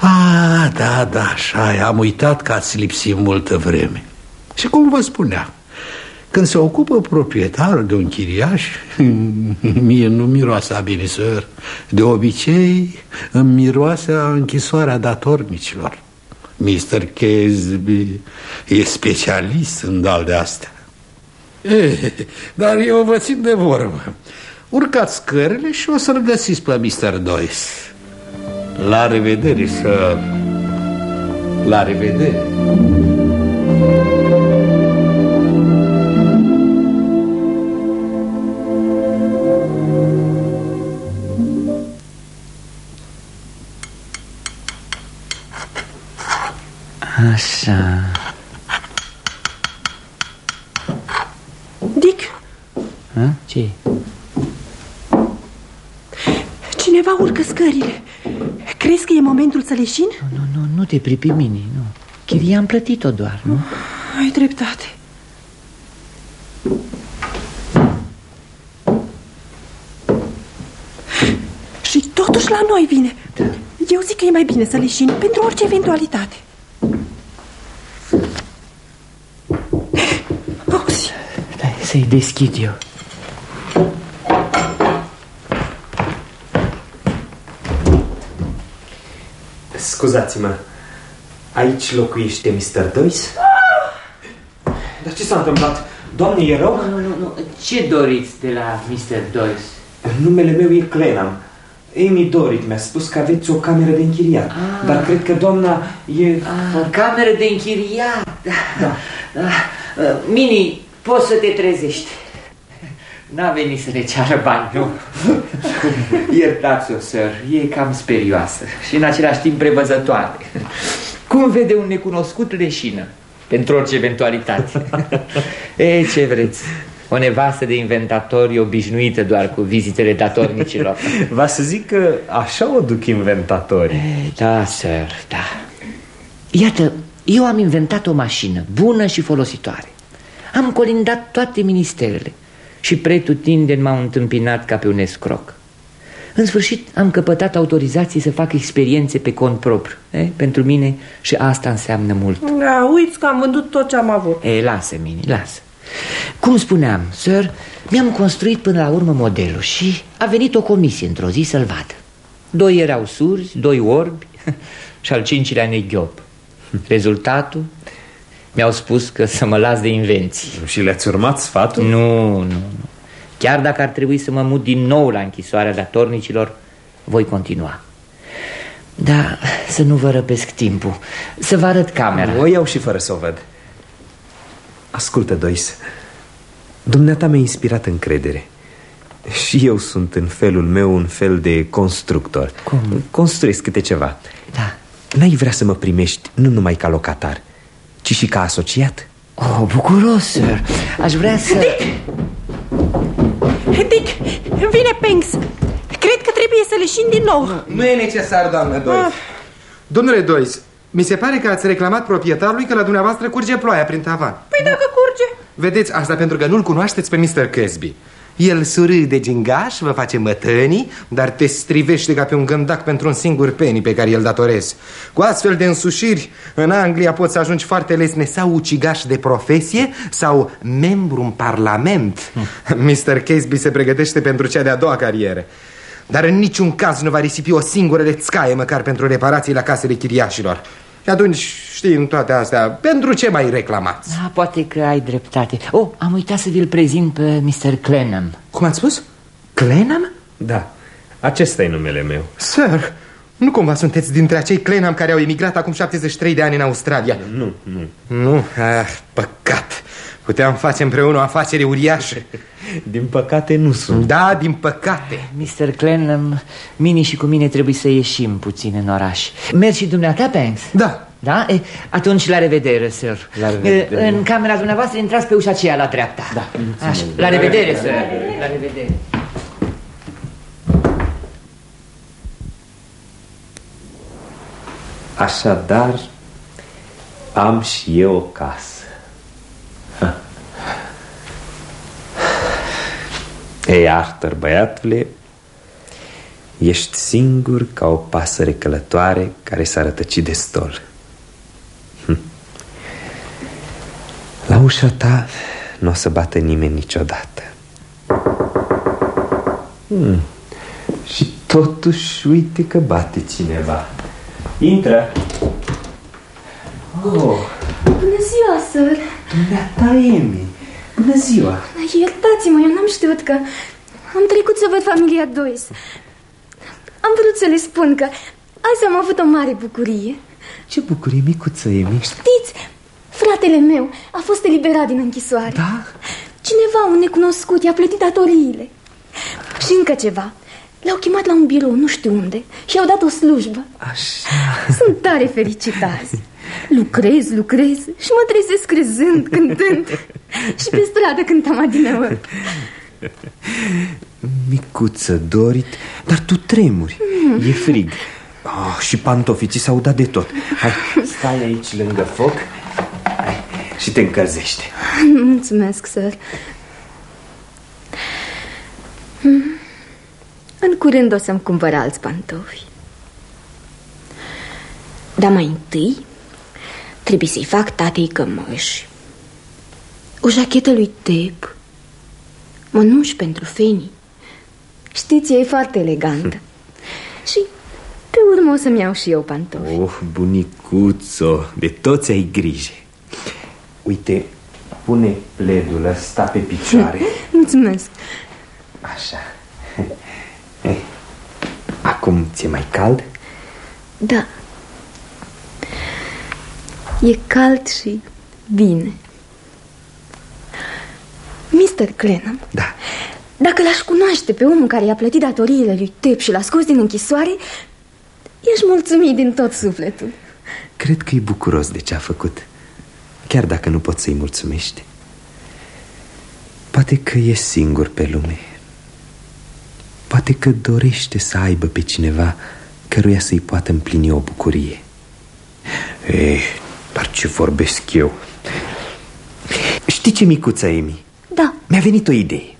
Ah, da, da, așa e. Am uitat că ați lipsit multă vreme Și cum vă spunea Când se ocupă proprietarul de un chiriaș (laughs) Mie nu miroase a bine, sir. De obicei îmi miroase a închisoarea datornicilor. Mr. Casby e specialist în dal de astea. E, Dar eu vă țin de vorbă. Urcați scările și o să-l găsiți pe Mr. Doyce. La revedere, să... La revedere Așa Dick, A? ce cineva urcă scările. Crezi că e momentul să leșin? Nu, nu, nu te pripi, Mini, nu Chiria am plătit-o doar, nu? Ai dreptate. Și totuși la noi vine. Da. Eu zic că e mai bine să leșin pentru orice eventualitate. Auzi, Stai să-i deschid eu Scuzați-mă Aici locuiește Mr. Dois? Dar ce s-a întâmplat? Doamne, e rău? Nu, nu, nu, ce doriți de la Mr. Doyce? Numele meu e Clenham Amy Dorit mi-a spus că aveți o cameră de închiriat Ah. Dar cred că doamna e... Ah, cameră de închiriat Da. da. Uh, Mini, poți să te trezești N-a venit să le ceară bani, nu? (laughs) Iertați-o, sir, e cam sperioasă și în același timp prevăzătoare Cum vede un necunoscut leșină? Pentru orice eventualitate (laughs) E, ce vreți? O nevastă de inventatori obișnuită doar cu vizitele datornicilor (laughs) Va să zic că așa o duc inventatorii Da, sir, da Iată, eu am inventat o mașină bună și folositoare Am colindat toate ministerele Și pretutindeni m-au întâmpinat ca pe un escroc În sfârșit am căpătat autorizații să fac experiențe pe cont propriu eh? Pentru mine și asta înseamnă mult da, uiți că am vândut tot ce am avut. E, lasă, Mini, lasă Cum spuneam, sir, mi-am construit până la urmă modelul Și a venit o comisie într-o zi să-l vadă Doi erau surzi, doi orbi (laughs) și al cincilea neghiob Rezultatul? Mi-au spus că să mă las de invenții. Și le-ați urmat sfatul? Nu, nu, nu. Chiar dacă ar trebui să mă mut din nou la închisoarea datornicilor Voi continua. Da, să nu vă răpesc timpul. Să vă arăt camera. O iau și fără să o văd. Ascultă, Dois. Dumneata mi-a inspirat încredere. Și eu sunt în felul meu un fel de constructor. Cum? Construiesc câte ceva. Da. N-ai vrea să mă primești nu numai ca locatar Ci și ca asociat Oh, bucuros, sir Aș vrea să... Dick, vine Pengs. Cred că trebuie să leșin din nou. Nu e necesar, doamnă Dois. Ah. Domnule Dois, mi se pare că ați reclamat proprietarului că la dumneavoastră curge ploaia prin tavan. Păi dacă curge. Vedeți, asta pentru că nu-l cunoașteți pe Mr. Casby. El surâde gingaș, vă face mătănii, dar te strivește ca pe un gândac pentru un singur penny pe care îl datorezi. Cu astfel de însușiri, în Anglia poți să ajungi foarte lesne sau ucigaș de profesie sau membru în parlament. Mr. Casby se pregătește pentru cea de-a doua carieră. Dar în niciun caz nu va risipi o singură lețcaie măcar pentru reparații la casele chiriașilor. Și atunci, știind toate astea, pentru ce mai reclamați? Da, poate că ai dreptate Oh, am uitat să vi-l prezint pe Mr. Clenham Cum ați spus? Clenham? Da, acesta e numele meu Sir, nu cumva sunteți dintre acei Clenham care au emigrat acum 73 de ani în Australia? Nu, nu Nu? Ah, păcat Puteam face împreună o afacere uriașă. (laughs) Din păcate nu sunt. Da, din păcate. Mr. Clenham, Mini și cu mine trebuie să ieșim puțin în oraș. Mergi și dumneata, Banks? Da. Da? E, atunci la revedere, sir. La revedere. E, În camera dumneavoastră intrați pe ușa aceea la dreapta. Da, Așa, La revedere, sir. La revedere. Așadar, am și eu o casă Ha. Ei, Arthur, băiatule. Ești singur ca o pasăre călătoare care s-a rătăcit de stol. Hm. La ușa ta nu o să bată nimeni niciodată. Hmm. Și totuși uite că bate cineva. Intră. Oh, Bună ziua, sir. Dumneata, Amy Bună ziua Iertați-mă, eu n-am știut că am trecut să văd familia Dois. Am vrut să le spun că azi am avut o mare bucurie. Ce bucurie, micuță, Amy Știți, fratele meu a fost eliberat din închisoare. Da? Cineva, un necunoscut, i-a plătit datoriile. Și încă ceva. L-au chemat la un birou, nu știu unde, și i-au dat o slujbă. Așa Sunt tare fericit azi. (laughs) Lucrez, lucrez și mă trezesc crezând, (laughs) cântând. și pe stradă cântam adineori. Micuță, Dorit Dar tu tremuri E frig oh, Și pantofii ți s-au dat de tot Hai, stai aici lângă foc Hai, Și te încălzește Mulțumesc, sir. Hmm. În curând o să-mi cumpăr alți pantofi. Dar mai întâi trebuie să-i fac tatei cămăși. O jachetă lui Tep. Mănuși pentru Feni. Știți, e foarte elegantă. Și pe urmă o să-mi iau și eu pantofi. Oh, bunicuțo De toți ai grijă Uite, pune pledul ăsta pe picioare (laughs) Mulțumesc. Așa Eh, (laughs) Acum ți-e mai cald? Da. E cald și bine. Mr. Clenham, Da dacă l-aș cunoaște pe omul care i-a plătit datoriile lui Tep și l-a scos din închisoare, i-aș mulțumi din tot sufletul. Cred că e bucuros de ce a făcut Chiar dacă nu poți să-i mulțumești Poate că e singur pe lume Poate că dorește să aibă pe cineva Căruia să-i poată împlini o bucurie Eh, dar ce vorbesc eu Știi ce, micuța Emi? Da. Mi-a venit o idee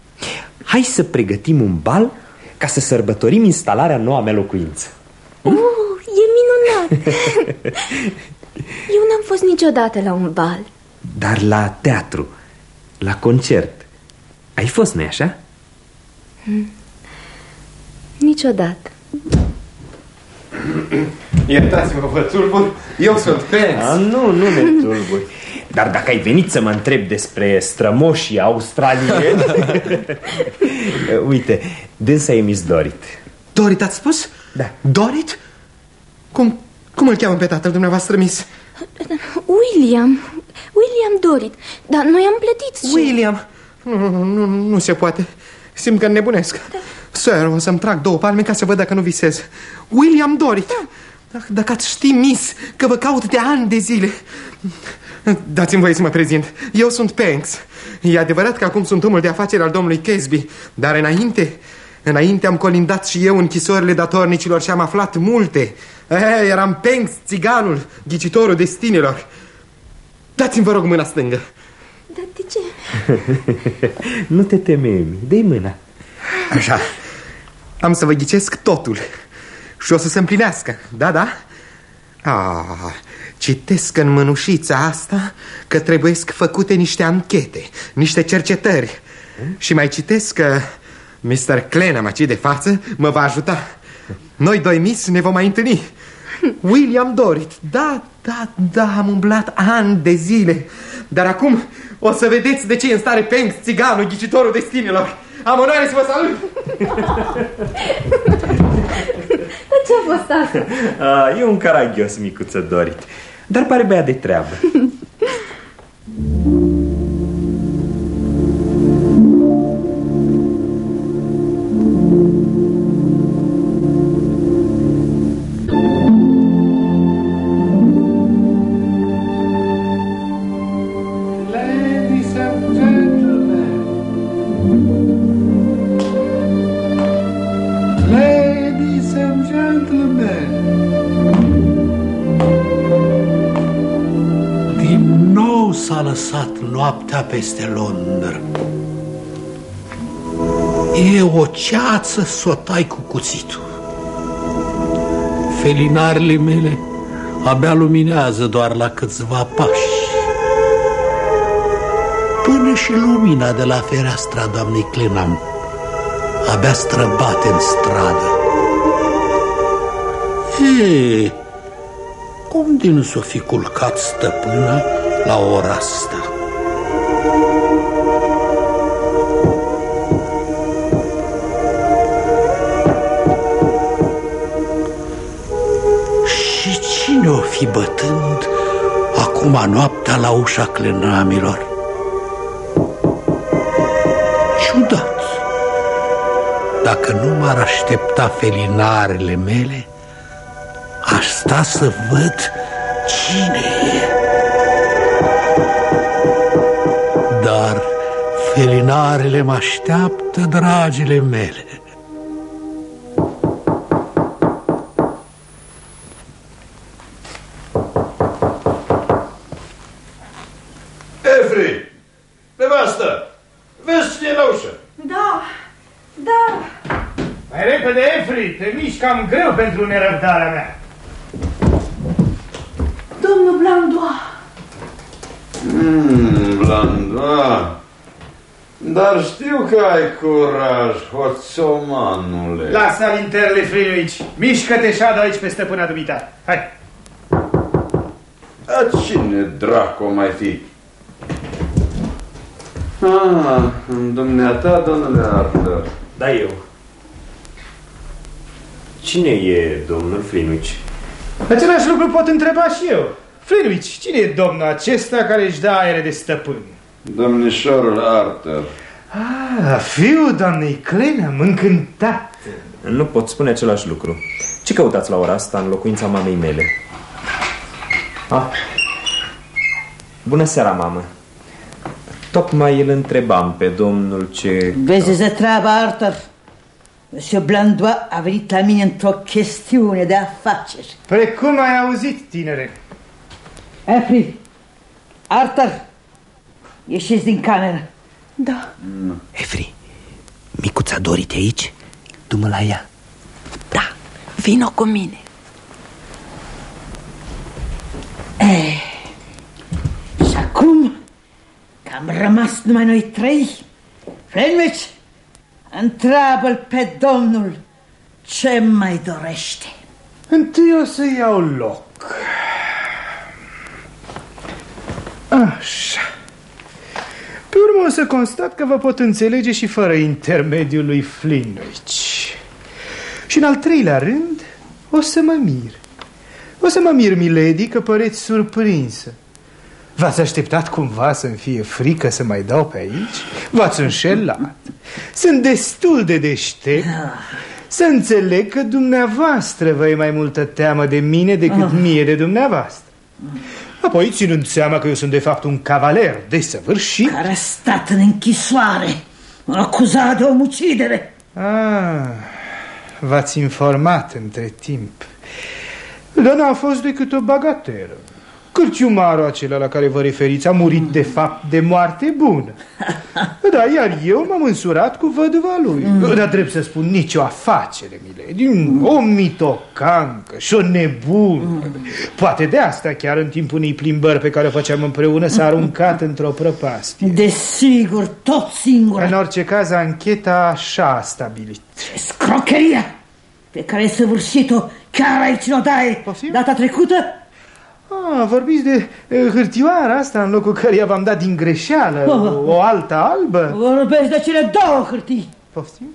Hai să pregătim un bal Ca să sărbătorim instalarea noua mea locuință Uh, e minunat! Eu n-am fost niciodată la un bal. Dar la teatru, la concert Ai fost, nu așa? Hmm. Niciodată. (coughs) Iertați-mă, vă tulbur Eu sunt Pence A, nu, nu ne tulburi Dar dacă ai venit să mă întreb despre strămoșii australieni (laughs) Uite, dânsa e Miss Dorit Dorit ați spus? Da Dorit? Cum, cum îl cheamă pe tatăl dumneavoastră, Miss? William, William Dorit, dar noi am plătit și... William Nu, nu, nu, nu se poate Simt că nebunesc. Da. Sir, o să-mi trag două palme ca să văd dacă nu visez. William Dorit. Da. Dacă ați ști, Miss, că vă caut de ani de zile. Dați-mi voie să mă prezint. Eu sunt Panks. E adevărat că acum sunt omul de afaceri al domnului Casby, dar înainte, înainte am colindat și eu închisorile datornicilor și am aflat multe. E, eram Panks, țiganul, ghicitorul destinilor. Dați-mi, vă rog, mâna stângă. Dar de ce? (laughs) nu te teme, Emi. Dă-i mâna. Așa. Am să vă ghicesc totul. Și o să se împlinească. Da, da? Ah, citesc în mânușița asta că trebuie făcute niște anchete, niște cercetări. Și mai citesc că Mr. Clenham, aici de față, mă va ajuta. Noi doi, Miss, ne vom mai întâlni. (laughs) William Dorit, da, da, da, am umblat ani de zile. Dar acum o să vedeți de ce e în stare Pengs, țiganul, ghicitorul destinilor. Am onoare să vă salut! (laughs) Ce-a fost asta? A, (laughs) e un caragios, micuță Dorit. Dar pare băiat de treabă. Peste Londra. E o ceață să o tai cu cuțitul. Felinarele mele abia luminează doar la câțiva pași. Până și lumina de la fereastra doamnei Clenam abia străbate în stradă. E, cum din s-o fi culcat stăpâna la ora asta? Cine o fi bătând acum noaptea la ușa clenamilor? Ciudat! Dacă nu m-ar aștepta felinarele mele, aș sta să văd cine e. Dar felinarele mă așteaptă, dragile mele. Cam greu pentru nerăbdarea mea. Domnul Blandoa. Mmm, Blandoa. Dar știu că ai curaj, hoțomanule. Lasă alinterele frânuici. Mișcă-te și aici pe stăpâna dumita. Hai. A cine dracu mai fi? Ah, dumneata, domnule Arthur. Da, eu. Cine e domnul Flinuici? Același lucru pot întreba și eu. Flinuici, cine e domnul acesta care își dă aere de stăpân? Domnișorul Arthur. Ah, fiul doamnei Clena, încântat. Nu pot spune același lucru. Ce căutați la ora asta în locuința mamei mele? Ah. Bună seara, mamă. Tocmai îl întrebam pe domnul ce... Vezi de treaba, Arthur. Monsieur Blandois a venit la mine într-o chestiune de afaceri. Precum ai auzit, tinere? Efri, Arthur, ieșiți din cameră. Da. Mm. Efri, micuța Dorit aici? Du-mă la ea. Da, vino cu mine. Eh, și acum că am rămas numai noi trei, Frenwich, Întreabă-l pe domnul ce mai dorește. Întâi o să iau loc. Așa. Pe urmă o să constat că vă pot înțelege și fără intermediul lui Flynwich. Și în al treilea rând o să mă mir. O să mă mir, milady, că păreți surprinsă. V-ați așteptat cumva să-mi fie frică să mai dau pe aici? V-ați înșelat. Sunt destul de deștept să înțeleg că dumneavoastră vă e mai multă teamă de mine decât mie de dumneavoastră. Apoi, ținând seama că eu sunt de fapt un cavaler desăvârșit... Care a stat în închisoare, acuzat de omucidere. Ah, v-ați informat între timp. Dar n-a fost decât o bagatelă. Cârciumarul acela la care vă referiți a murit de fapt de moarte bună. (laughs) Da, iar eu m-am însurat cu văduva lui. Mm. Dar trebuie să spun nicio afacere, Milady. O mitocancă și o nebună. Poate de asta chiar în timpul unei plimbări pe care o făceam împreună s-a aruncat (laughs) într-o prăpastie. Desigur, tot singur. În orice caz, ancheta așa a stabilit. Scrocheria pe care ai săvârșit-o chiar aici în odaie data trecută? Ah, vorbiți de eh, hârtioara asta în locul căreia v-am dat din greșeală Oh. (laughs) o, o altă albă? Vorbești de cele două hârtii. Poftim?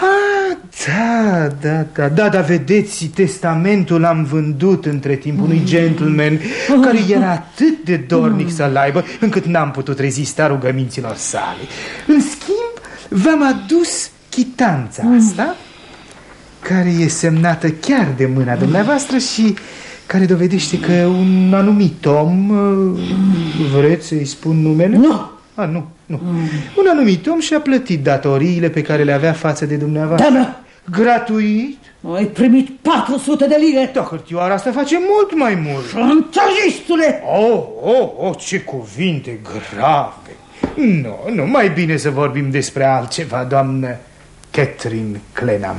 Ah, da, da, da, da, da, vedeți, testamentul l-am vândut între timp unui gentleman care era atât de dornic să-l aibă, încât n-am putut rezista rugăminților sale. În schimb, v-am adus chitanța asta, care e semnată chiar de mâna dumneavoastră și care dovedește că un anumit om, uh, vreți să-i spun numele? Nu! A, nu, nu. Un anumit om și-a plătit datoriile pe care le avea față de dumneavoastră. Da, Gratuit? Ai primit 400 de lire. Da, hârtioara asta face mult mai mult. Șantajistule! Oh, oh, oh, ce cuvinte grave. Nu, nu, mai bine să vorbim despre altceva, doamnă Catherine Clenham.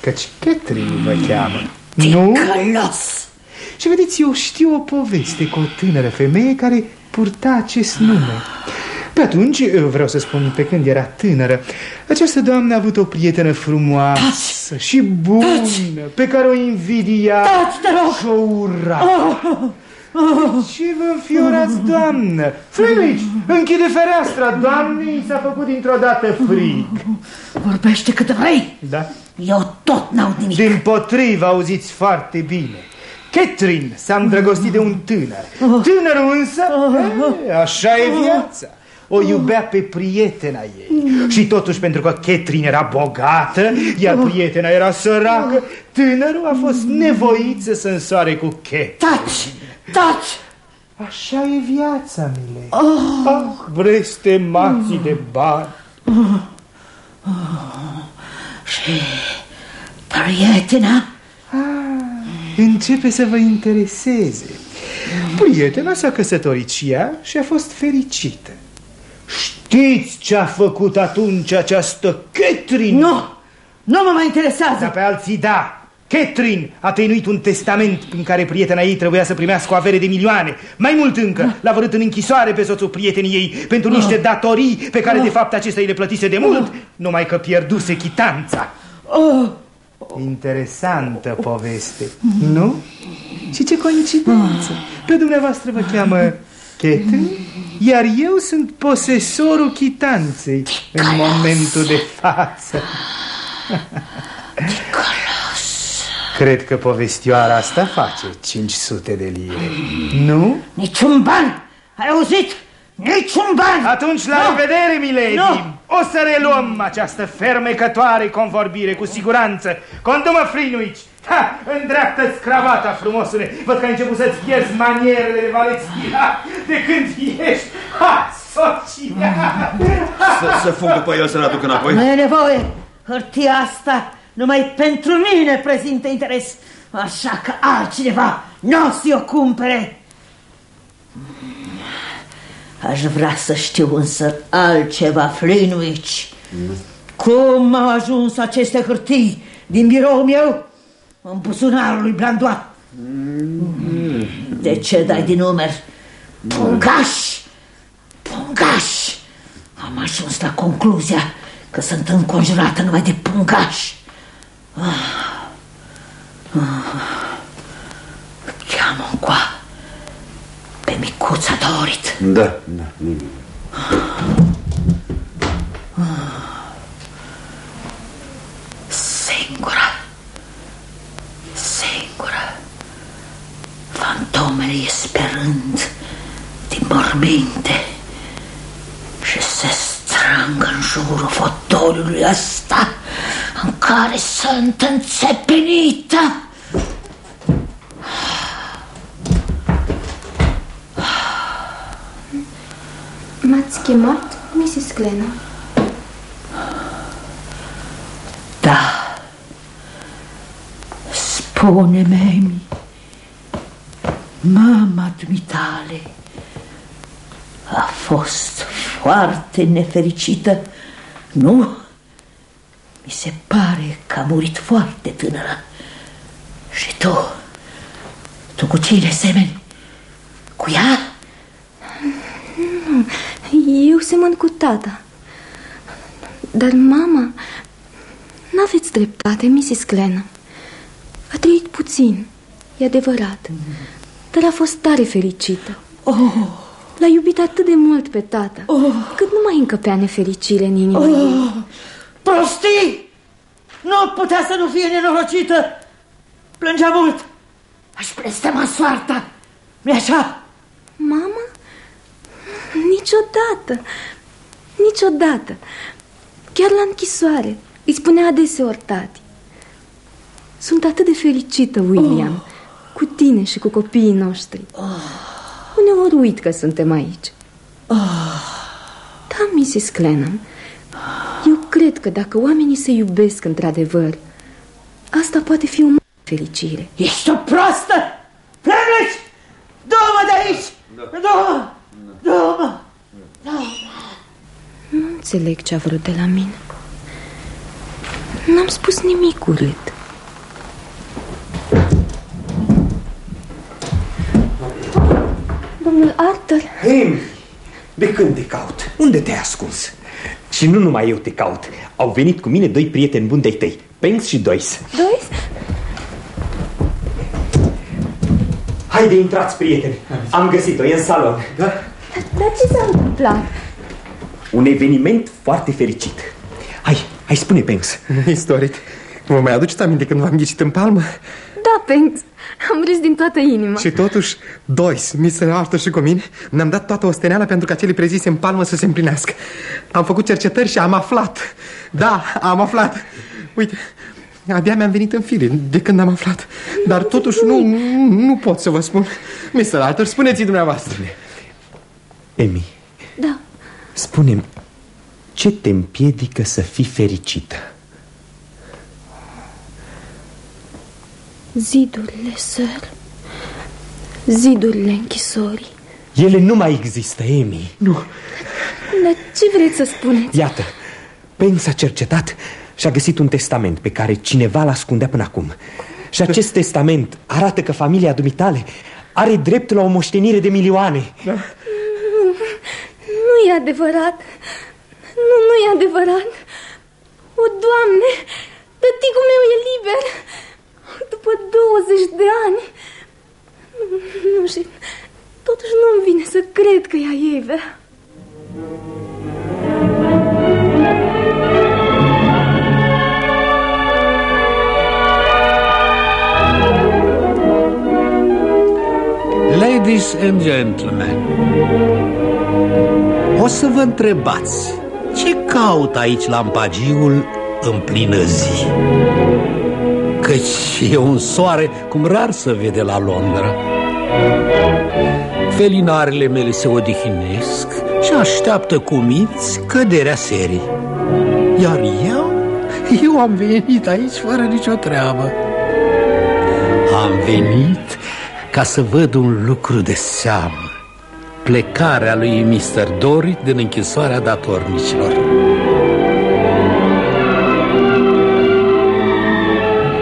Căci Catherine vă cheamă. Nu? Ticălos! Și vedeți, eu știu o poveste cu o tânără femeie care purta acest nume. Pe atunci, eu vreau să spun, pe când era tânără, această doamnă a avut o prietenă frumoasă și bună, pe care o invidia Taci, te rog! și o ura. Oh, Ce vă înfiorați, doamnă? Flemici, închide fereastra, doamnei s-a făcut dintr-o dată frig. Vorbește cât vrei. Da? Eu tot n-au nimic. Din potrivă, auziți foarte bine. Catherine s-a îndrăgostit de un tânăr. Tânărul însă, e, așa e viața. O iubea pe prietena ei Și totuși pentru că Catherine era bogată Iar prietena era săracă Tânărul a fost nevoit să se însoare cu Catherine Taci! Taci! Așa e viața, mile ah, Blestemații de bani Și prietena? Începe să vă intereseze Prietena s-a căsătorit și ea și a fost fericită Știți ce a făcut atunci această Catherine? Nu! Nu mă mai interesează! Dar pe alții da Catherine a tăinuit un testament prin care prietena ei trebuia să primească o avere de milioane. Mai mult încă, l-a vărât în închisoare pe soțul prietenii ei pentru niște datorii pe care de fapt acesta îi le plătise de mult, numai că pierduse chitanța. Interesantă poveste, nu? Și ce coincidență! Pe dumneavoastră vă cheamă Catherine, iar eu sunt posesorul chitanței în momentul de față. (laughs) Cred că povestioara asta face 500 de lire. Nu? Niciun ban! Ai auzit? Niciun ban! Atunci, la Nu! revedere, milady! Nu! O să reluăm această fermecătoare convorbire, cu siguranță. Condu-mă, Frinuici! Ha, îndreaptă-ți cravata, frumosule! Văd că ai început să-ți pierzi manierele de valeția de când ești... Ha, socia! Să, să fug după el să-l aduc înapoi? Nu e nevoie! Hârtia asta numai pentru mine prezintă interes, așa că altcineva nu o să o cumpere. Aș vrea să știu însă altceva, Flinwich. Cum au ajuns aceste hârtii din biroul meu în buzunarul lui Blandoa? De ce dai din număr? Pungaș! Pungaș! Am ajuns la concluzia că sunt înconjurată numai de pungași. Ah. Ah. Cheamă încoa pe micuța Dorit. Da, da, nu. Singura. Singura. Fantome Oameni ies pe rând din morminte și se strângă în jurul fotoliului ăsta în care sunt înțepenită. M-ați chemat, Mrs. Glenn? Da. Spune-mi, Amy, mama dumitale a fost foarte nefericită, nu? Mi se pare că a murit foarte tânără. Și tu, tu cu cine semeni? Cu ea? Nu, eu semăn cu tata. Dar mama, n-aveți dreptate, Mrs. Glenn. A trăit puțin, e adevărat, dar a fost tare fericită. Oh. L-a iubit atât de mult pe tata, oh. cât nu mai încăpea nefericire în inima oh. ei. Prostii! Nu putea să nu fie nenorocită! Plângea mult! Aș blestema soarta! nu așa? Mama? Niciodată! Niciodată! Chiar la închisoare îi spunea adeseori tati. Sunt atât de fericită, William, oh. cu tine și cu copiii noștri. Oh. Uneori uit că suntem aici. Oh. Da, Mrs. Clenham, eu cred că dacă oamenii se iubesc într-adevăr, asta poate fi o mare fericire. Ești o proastă! Flemish! Du-mă de aici! Du-mă! Du-mă! Nu înțeleg ce a vrut de la mine. N-am spus nimic urât. Domnul Arthur Amy, de când te caut? Unde te-ai ascuns? Și nu numai eu te caut Au venit cu mine doi prieteni buni de tăi Pengs și Dois Dois? Haide, intrați, prieteni Am găsit-o, e în salon da? Dar, dar ce s-a întâmplat? Un eveniment foarte fericit Hai, hai spune, Pengs Istorit Vă mai aduceți aminte când v-am ghicit în palmă? Da, Pengs am râs din toată inima. Și totuși, Dois, Mr. Arthur și cu mine. Ne-am dat toată osteneala pentru ca cele prezise în palmă să se împlinească. Am făcut cercetări și am aflat. Da, am aflat. Uite, abia mi-am venit în fire de când am aflat. Dar totuși nu, nu pot să vă spun. Mr. Arthur, spuneți dumneavoastră. Emi Da. Spune-mi, ce te împiedică să fii fericită? Zidurile, sir. Zidurile închisorii. Ele nu mai există, Emi Nu. Dar ce vreți să spuneți? Iată, Pen s-a cercetat și a găsit un testament pe care cineva l ascundea până acum. Și acest testament arată că familia dumitale are drept la o moștenire de milioane. Da. Nu, nu e adevărat. Nu, nu e adevărat. O, Doamne, tăticul meu e liber după 20 de ani. Nu, și totuși nu-mi vine să cred că e a Evea. Ladies and gentlemen, o să vă întrebați ce caut aici lampagiul în plină zi? Căci e un soare cum rar să vede la Londra. Felinarele mele se odihnesc și așteaptă cu minți căderea serii. Iar eu, eu am venit aici fără nicio treabă. Am venit ca să văd un lucru de seamă. Plecarea lui Mr. Dorit din închisoarea datornicilor.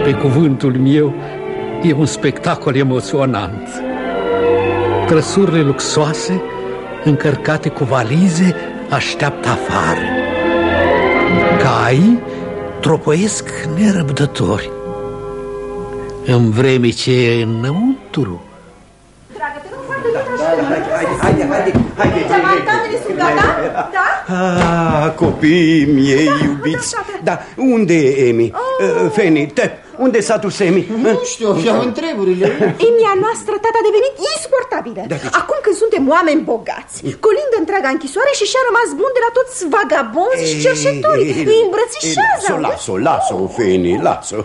Pe cuvântul meu, e un spectacol emoționant. Trăsurile luxoase, încărcate cu valize, așteaptă afară. Cai tropăiesc nerăbdători. În vreme ce e înăuntru, Haide, haide, haide, haide, sunt gata? Da? Ah, copiii miei iubiți. Da, unde e Emi? Oh. Feni, Tep, Unde s-a dus Emi? Nu știu, fiau întreburile. Emia noastră, tata, a devenit insuportabilă. Da, Acum când suntem oameni bogați, colindă întreaga închisoare și și-a rămas bun de la toți vagabonzi și cerșetori. Îi îmbrățișează. Lasă, lasă, lasă-o, Feni, lasă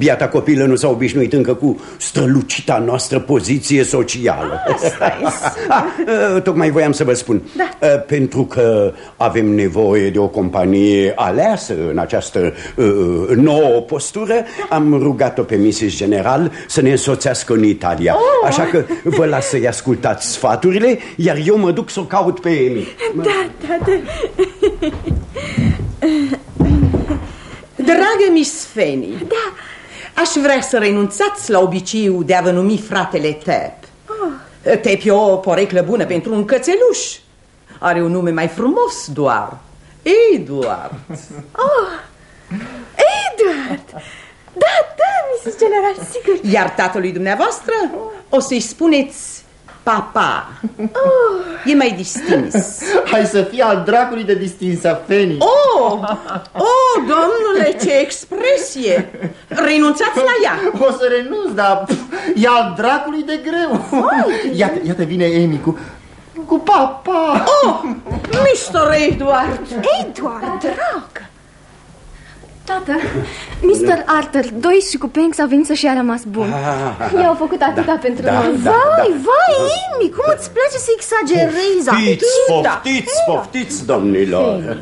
Biata copilă nu s-a obișnuit încă cu strălucita noastră poziție socială Asta (laughs) Ah, Tocmai voiam să vă spun Da. Uh, Pentru că avem nevoie de o companie aleasă în această uh, nouă postură Am rugat-o pe Mrs. General să ne însoțească în Italia Oh. Așa că vă las să-i ascultați sfaturile Iar eu mă duc să o caut pe Emi Da, tată. Dragă Miss Fanny, da. aș vrea să renunțați la obiceiul de a vă numi fratele Tep. Oh. Tep e o poreclă bună pentru un cățeluș. Are un nume mai frumos doar. Eduard. Oh, Edward! Da, da, Mrs. General, sigur. Iar tatălui dumneavoastră o să-i spuneți papa. Oh. E mai distins. Hai să fie al dracului de distinsă, Feni. Oh, oh, domnule, ce expresie! Renunțați la ea! O să renunț, dar pf, e al dracului de greu. Iată, iată vine Amy cu, cu papa. Oh, Mr. Edward! Edward, drag! Tată, Mr. Arthur, Dois și cu Panks au venit să-și ia rămas bun. Ah, Ei au făcut atâta pentru da, noi. da, Vai, da. vai, Amy, cum îți place să exagerezi Poftiți, Da. poftiți, poftiți, domnilor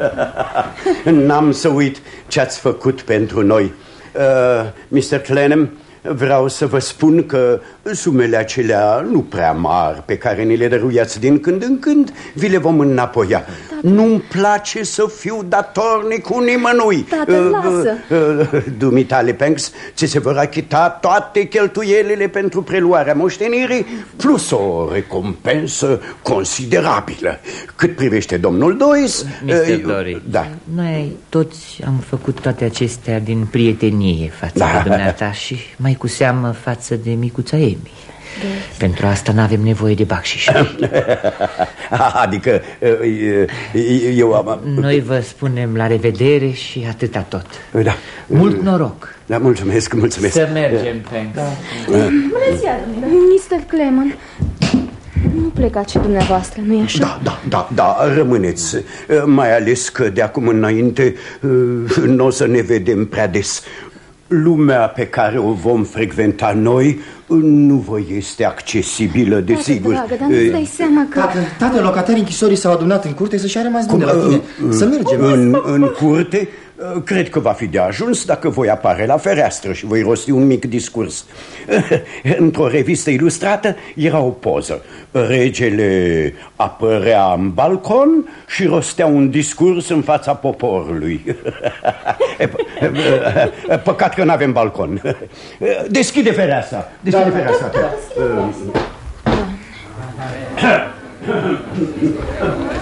(laughs) N-am să uit ce ați făcut pentru noi uh, Mr. Clenham, vreau să vă spun că sumele acelea nu prea mari Pe care ni le dăruiați din când în când Vi le vom înapoia Nu-mi place să fiu datornic cu nimănui Tată, lasă. uh, Dumitale Panks, ți se vor achita toate cheltuielile pentru preluarea moștenirii Plus o recompensă considerabilă Cât privește domnul Dois Mr. uh, Dory, Da, noi toți am făcut toate acestea din prietenie față Da. de dumneata și mai cu seamă față de micuța Emi. Pentru asta nu avem nevoie de bacșișuri. (laughs) adică uh, eu am... Noi vă spunem la revedere și atâta tot. Da. Mult noroc. Da, mulțumesc, mulțumesc Să mergem, Panks. Da. Bună ziua, Mr. Clement. Nu plecați și dumneavoastră, nu-i așa? Da, da, da, da, rămâneți Mai ales că de acum înainte uh, Nu o să ne vedem prea des Lumea pe care o vom frecventa noi uh, Nu vă este accesibilă, desigur Dragă, dar nu-ți dai seama că... Tată, tată, locatarii închisorii s-au adunat în curte să-și a rămas bun de la tine. Să mergem. În, în curte uh, Cred că va fi de ajuns dacă voi apare la fereastră și voi rosti un mic discurs. (laughs) Într-o revistă ilustrată era o poză. Regele apărea în balcon și rostea un discurs în fața poporului. (laughs) E, p- e, Păcat că nu avem balcon. (laughs) Deschide fereastra Deschide fereastra.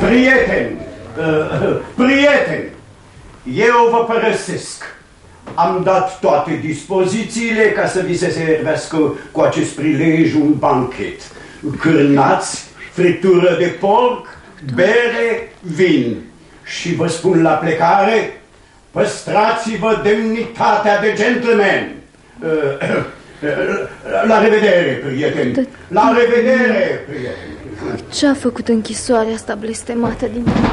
Prieteni uh, Prieteni Eu vă părăsesc. Am dat toate dispozițiile ca să vi se servească cu acest prilej un banchet. Cârnați, fritură de porc, bere, vin. Și vă spun la plecare Păstrați-vă demnitatea de gentleman. Uh, (clears throat) La revedere, prieteni. La revedere, prieteni. Ce-a făcut închisoarea asta blestemată din noi?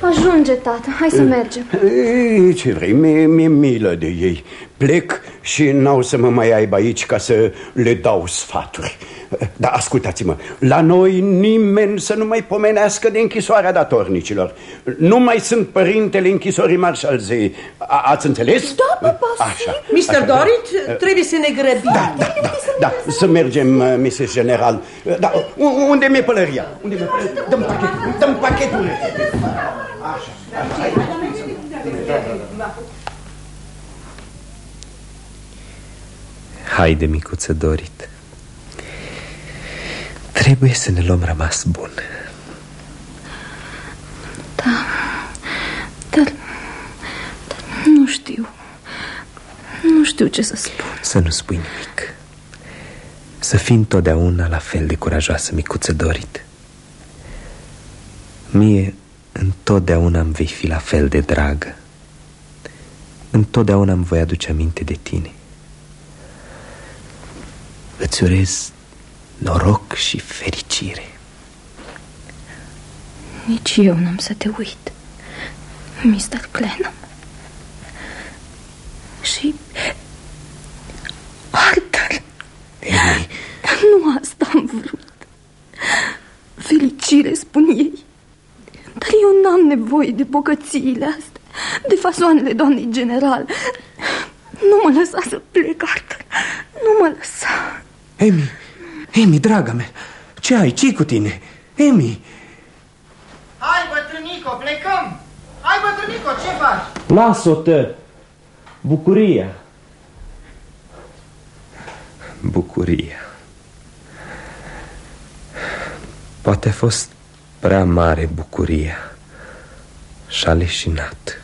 Ajunge, tată, hai să mergem. Ei, ce vrei, mi-e mi milă de ei. Plec și n-au să mă mai aibă aici ca să le dau sfaturi Dar ascultați-mă, la noi nimeni să nu mai pomenească de închisoarea datornicilor Nu mai sunt părintele închisorii Marșalzei A- Ați înțeles? Da, papa, Așa, Mr. așa. Dorit, trebuie să ne grăbim. Da, da, da, da, să mergem, uh, Mrs. General Da, u- unde mi-e pălăria? Unde mi-e pălăria? Dăm pachetul, dăm pachetul Așa, Haide, micuță Dorit Trebuie să ne luăm rămas bun. Da, dar, dar nu știu. Nu știu ce să spun. Să nu spui nimic. Să fii întotdeauna la fel de curajoasă, micuță Dorit. Mie întotdeauna îmi vei fi la fel de dragă. Întotdeauna îmi voi aduce aminte de tine. Îți urez noroc și fericire. Nici eu n-am să te uit, Mr. Clenham. Și... Arthur... Amy... Nu asta am vrut. Fericire, spun ei. Dar eu n-am nevoie de bogățiile astea, de fasoanele doamnei general. Nu mă lăsa să plec, Arthur. Nu mă lăsa. Amy, Amy, draga mea, ce ai? ce cu tine? Amy! Hai, bătrânico, plecăm! Hai, bătrânico, ce faci? Las-o, tă! Bucuria! Bucuria. Poate a fost prea mare bucuria și-a leșinat.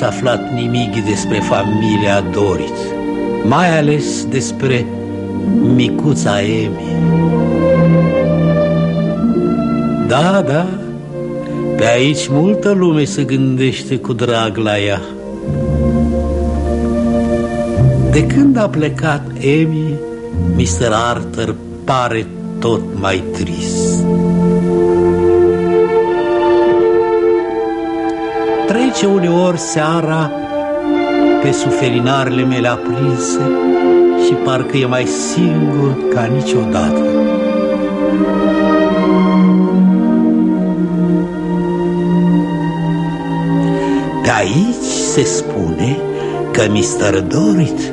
N-ați aflat nimic despre familia Dorit, mai ales despre micuța Emi. Da, da, pe aici multă lume se gândește cu drag la ea. De când a plecat Emi, Mr. Arthur pare tot mai trist. Trece uneori seara pe suferinarele mele aprinse și parcă e mai singur ca niciodată. Pe aici se spune că Mr. Dorit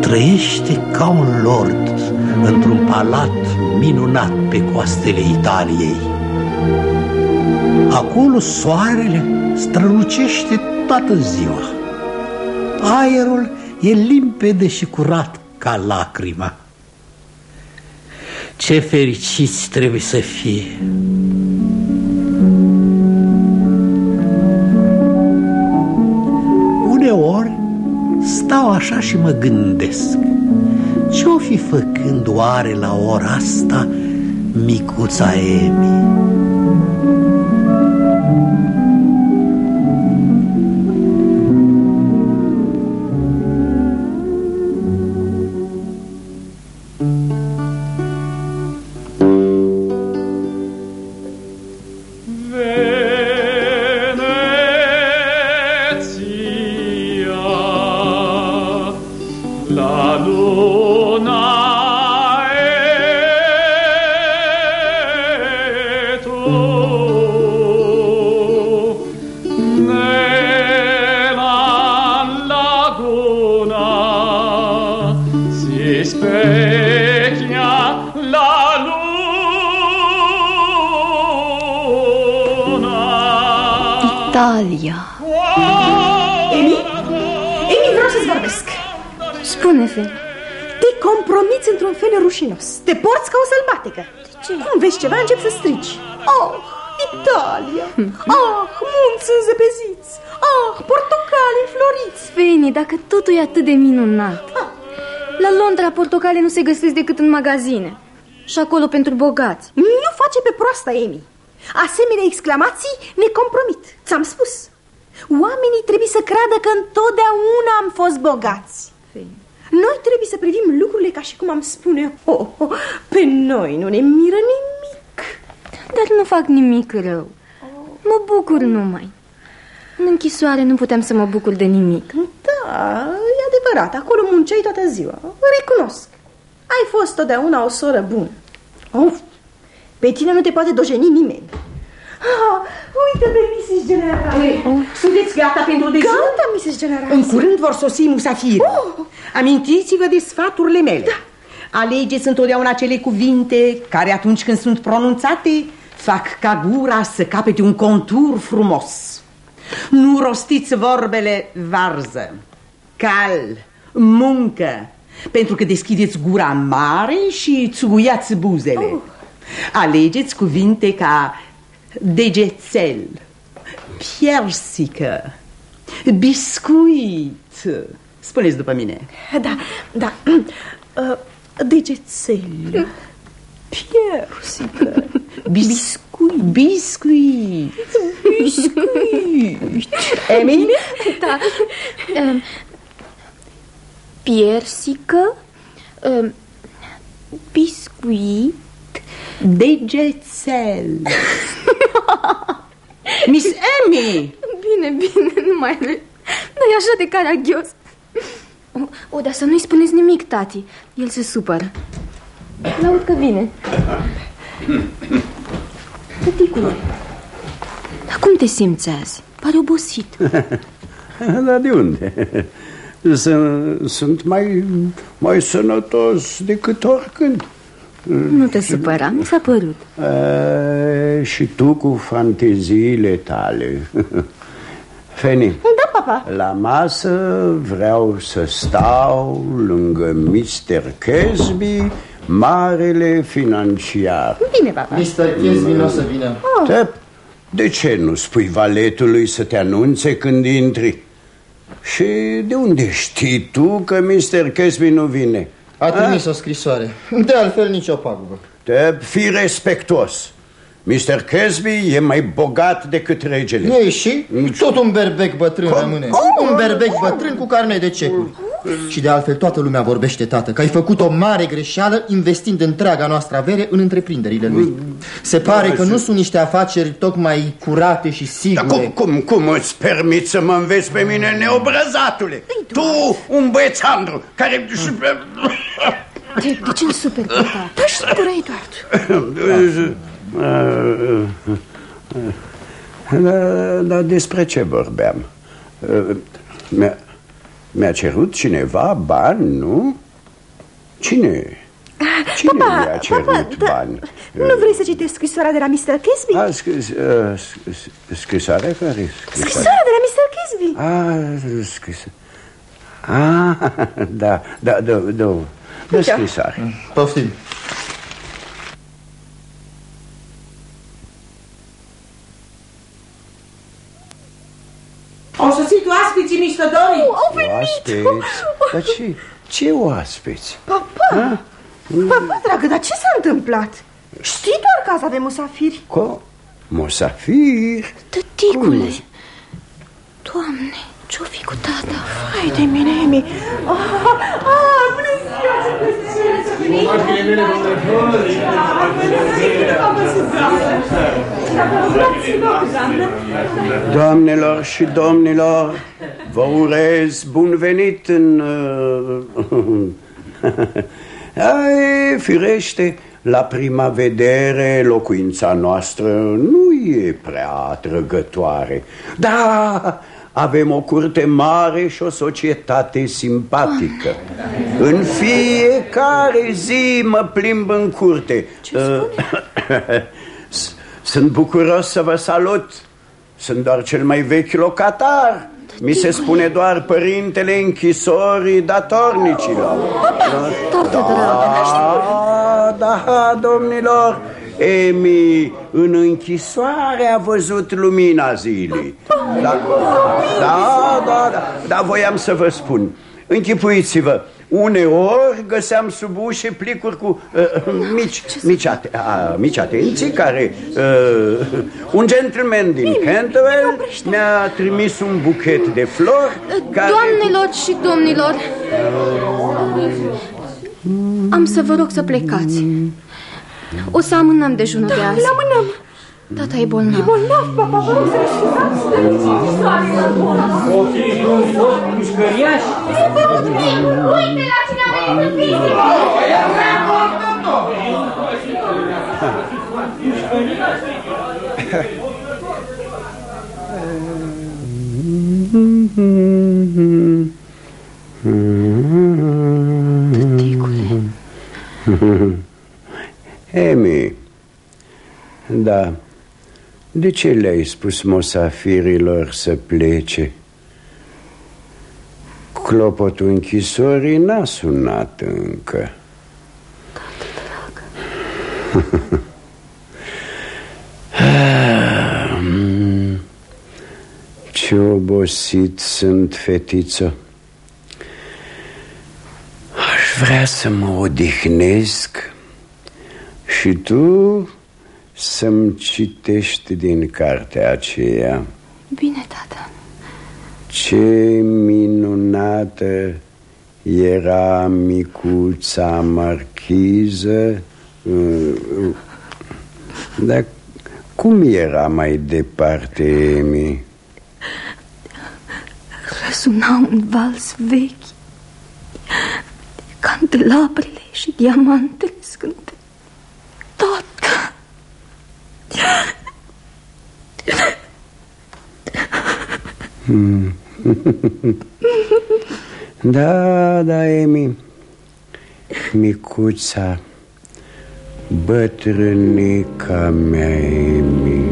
trăiește ca un lord într-un palat minunat pe coastele Italiei. Acolo soarele strălucește toată ziua. Aerul e limpede și curat ca lacrima. Ce fericiți trebuie să fie! Uneori stau așa și mă gândesc Ce-o fi făcând oare la ora asta micuța Emi? Portocale nu se găsesc decât în magazine. Și acolo pentru bogați. Nu face pe proasta, Emi. Asemenea exclamații ne compromit. Ți-am spus. Oamenii trebuie să creadă că întotdeauna am fost bogați. Noi trebuie să privim lucrurile ca și cum am spune oh, oh, Pe noi nu ne miră nimic Dar nu fac nimic rău. Mă bucur numai. În închisoare nu puteam să mă bucur de nimic. Da, e adevărat, acolo munceai toată ziua Recunosc Ai fost totdeauna o soră bună Of, pe tine nu te poate dojeni nimeni ah, Uite pe Mrs. General Sunteți gata pentru dejun? Gata, Mrs. General În curând vor sosi musafiri. Oh. Amintiți-vă de sfaturile mele. Da. Alegeți întotdeauna acele cuvinte care atunci când sunt pronunțate fac ca gura să capete un contur frumos. Nu rostiți vorbele varză, cal, muncă, pentru că deschideți gura mare și țuguiați buzele. Oh. Alegeți cuvinte ca degețel, piersică, biscuit. Spuneți după mine. Da, da. (clears throat) Uh, degețel, piersică, (laughs) biscuit, biscuit, (laughs) biscuit. Emi? Da. Um, piersică, um, biscuit, degețel. (laughs) Miss Amy! Bine, bine, nu mai are. Nu e așa de caragios. O, o, dar să nu-i spuneți nimic, tati. El se supără. Laud că vine. Tăticule, dar cum te simți azi? Pare obosit. (laughs) Dar de unde? Sunt, sunt mai, mai sănătos decât oricând. Nu te supăra, mi s-a părut. A, și tu cu fanteziile tale. (laughs) Feni, Da, papa. la masă vreau să stau lângă Mr. Casby, marele financiar. Bine, papa. Mr. Casby nu o să vină. Te, de ce nu spui valetului să te anunțe când intri? Și de unde știi tu că Mr. Casby nu vine? A trimis o scrisoare. De altfel, nicio pagubă. Te fi respectuos. Mr. Casby e mai bogat decât regele. Nu e și? Tot un berbec bătrân Cum? rămâne. Un berbec bătrân cu carne de cecuri. Și de altfel toată lumea vorbește, tată, că ai făcut o mare greșeală investind întreaga noastră avere în întreprinderile lui. Se pare că nu sunt niște afaceri tocmai curate și sigure. Dar cum, cum, cum îți permiți să mă înveți pe mine, neobrăzatule? Tu, un băiețandru, care... De, de ce îl super, tata? Păi și supără, Eduard. Dar da, despre ce vorbeam? Mi-a, mi-a cerut cineva bani, nu? Cine? Cine Papa, mi-a cerut papa, da, bani? Nu vrei să citești scrisoarea de la Mr. Casby? A, scris, uh, scris, scrisoarea care? Scrisoarea de la Mr. Casby. A, scris. A, (laughs) da, da, da, da, da scrisoare. Poftim. Au sosit oaspeții, Mr. Dori. Au venit. Oaspeți? Dar ce, ce oaspeți? Papa, papa, dragă, dar ce s-a întâmplat? Știi doar că azi avem musafiri. Co? Mosafir? Tăticule, Doamne, ce-o fi cu tata? Hai de mine, Emi. Ah, ah, bună ziua! Doamnelor și domnilor, vă urez bun venit în... uh, (laughs) Ai, firește, la prima vedere locuința noastră nu e prea atrăgătoare. Da, avem o curte mare și o societate simpatică. În fiecare zi mă plimb în curte. Uh, (coughs) Sunt bucuros să vă salut. Sunt doar cel mai vechi locatar. Mi se spune doar părintele închisorii datornicilor. Da, da, domnilor, Emi în închisoare a văzut lumina zilei. Da, da, da, da, da voiam să vă spun. Închipuiți-vă, uneori găseam sub ușe plicuri cu uh, mici, mici, ate, uh, mici atenții care uh, un gentleman din Canterbury mi-a trimis un buchet de flori care... Doamnelor și domnilor, am să vă rog să plecați. O să amânăm dejunul de azi. Îl amânăm. Tata e bolnav. E bolnav, papa, vă rog să ne O fi un foc mușcăriaș? Uite la cine a venit în Tăticule, Emi, da, de ce le-ai spus mosafirilor să plece? Clopotul închisorii n-a sunat încă. (laughs) Ce obosit sunt, fetiță. Aș vrea să mă odihnesc și tu să-mi citești din cartea aceea. Bine, tată. Ce minunată era micuța marchiză Dar cum era mai departe, Emi? Răsuna un vals vechi Candelabrele și diamantele scânte Tată Hmm. (laughs) Da, da, Emi Micuța Bătrânica mea, Emi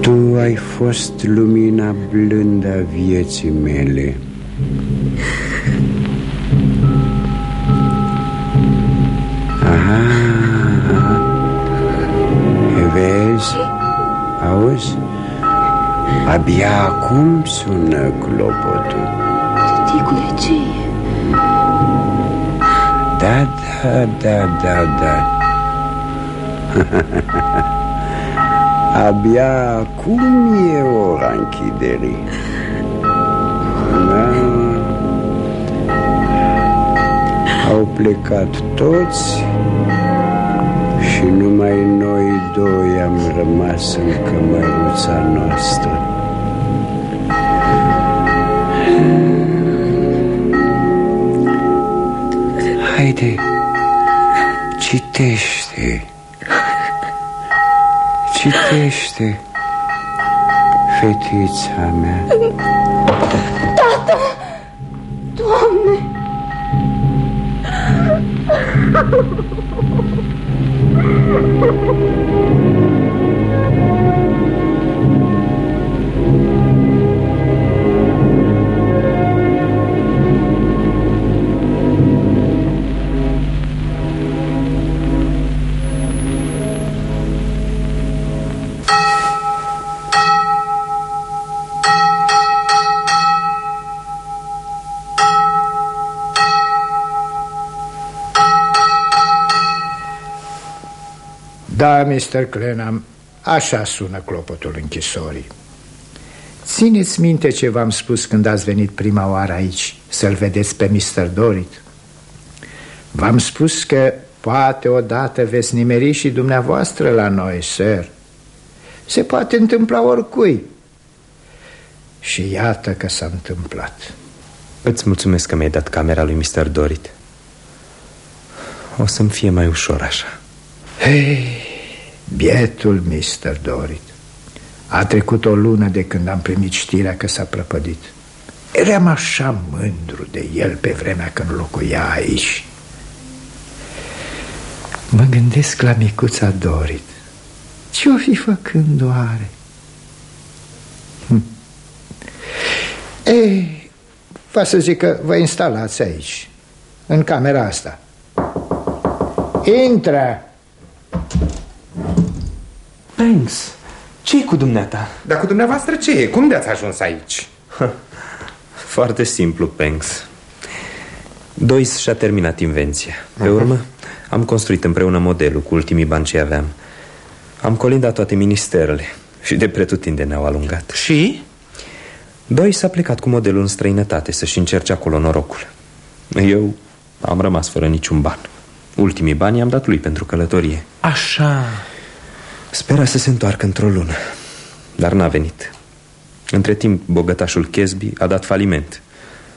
Tu ai fost lumina blândă a vieții mele Auzi? Abia acum sună clopotul Tăticule, ce e? Da, da, da, da, da (laughs) Abia acum e ora închiderii da. Au plecat toți Și numai noi doi am rămas în cămăruța noastră Haide, citește Citește, fetița mea Tată! Doamne! Mr. Clenham, așa sună clopotul închisorii Țineți minte ce v-am spus când ați venit prima oară aici Să-l vedeți pe Mr. Dorit V-am spus că poate odată veți nimeri și dumneavoastră la noi, sir Se poate întâmpla oricui Și iată că s-a întâmplat Îți mulțumesc că mi-ai dat camera lui Mr. Dorit O să-mi fie mai ușor așa Hei, bietul Mr. Dorit A trecut o lună de când am primit știrea că s-a prăpădit Eram așa mândru de el pe vremea când locuia aici Mă gândesc la micuța Dorit Ce-o fi făcând oare? Hm. Ei, va să zic că vă instalați aici În camera asta Intră! Banks, ce e cu dumneata? Dar cu dumneavoastră ce e? Cum de-ați ajuns aici? Foarte simplu, Banks Dois și-a terminat invenția Pe uh -huh. urmă, am construit împreună modelul cu ultimii bani ce aveam Am colindat toate ministerele Și de pretutinde ne-au alungat Și? Doi s-a plecat cu modelul în străinătate Să-și încerce acolo norocul Eu am rămas fără niciun ban Ultimii bani i-am dat lui pentru călătorie Așa Spera să se întoarcă într-o lună Dar n-a venit. Între timp, bogătașul Chesby a dat faliment.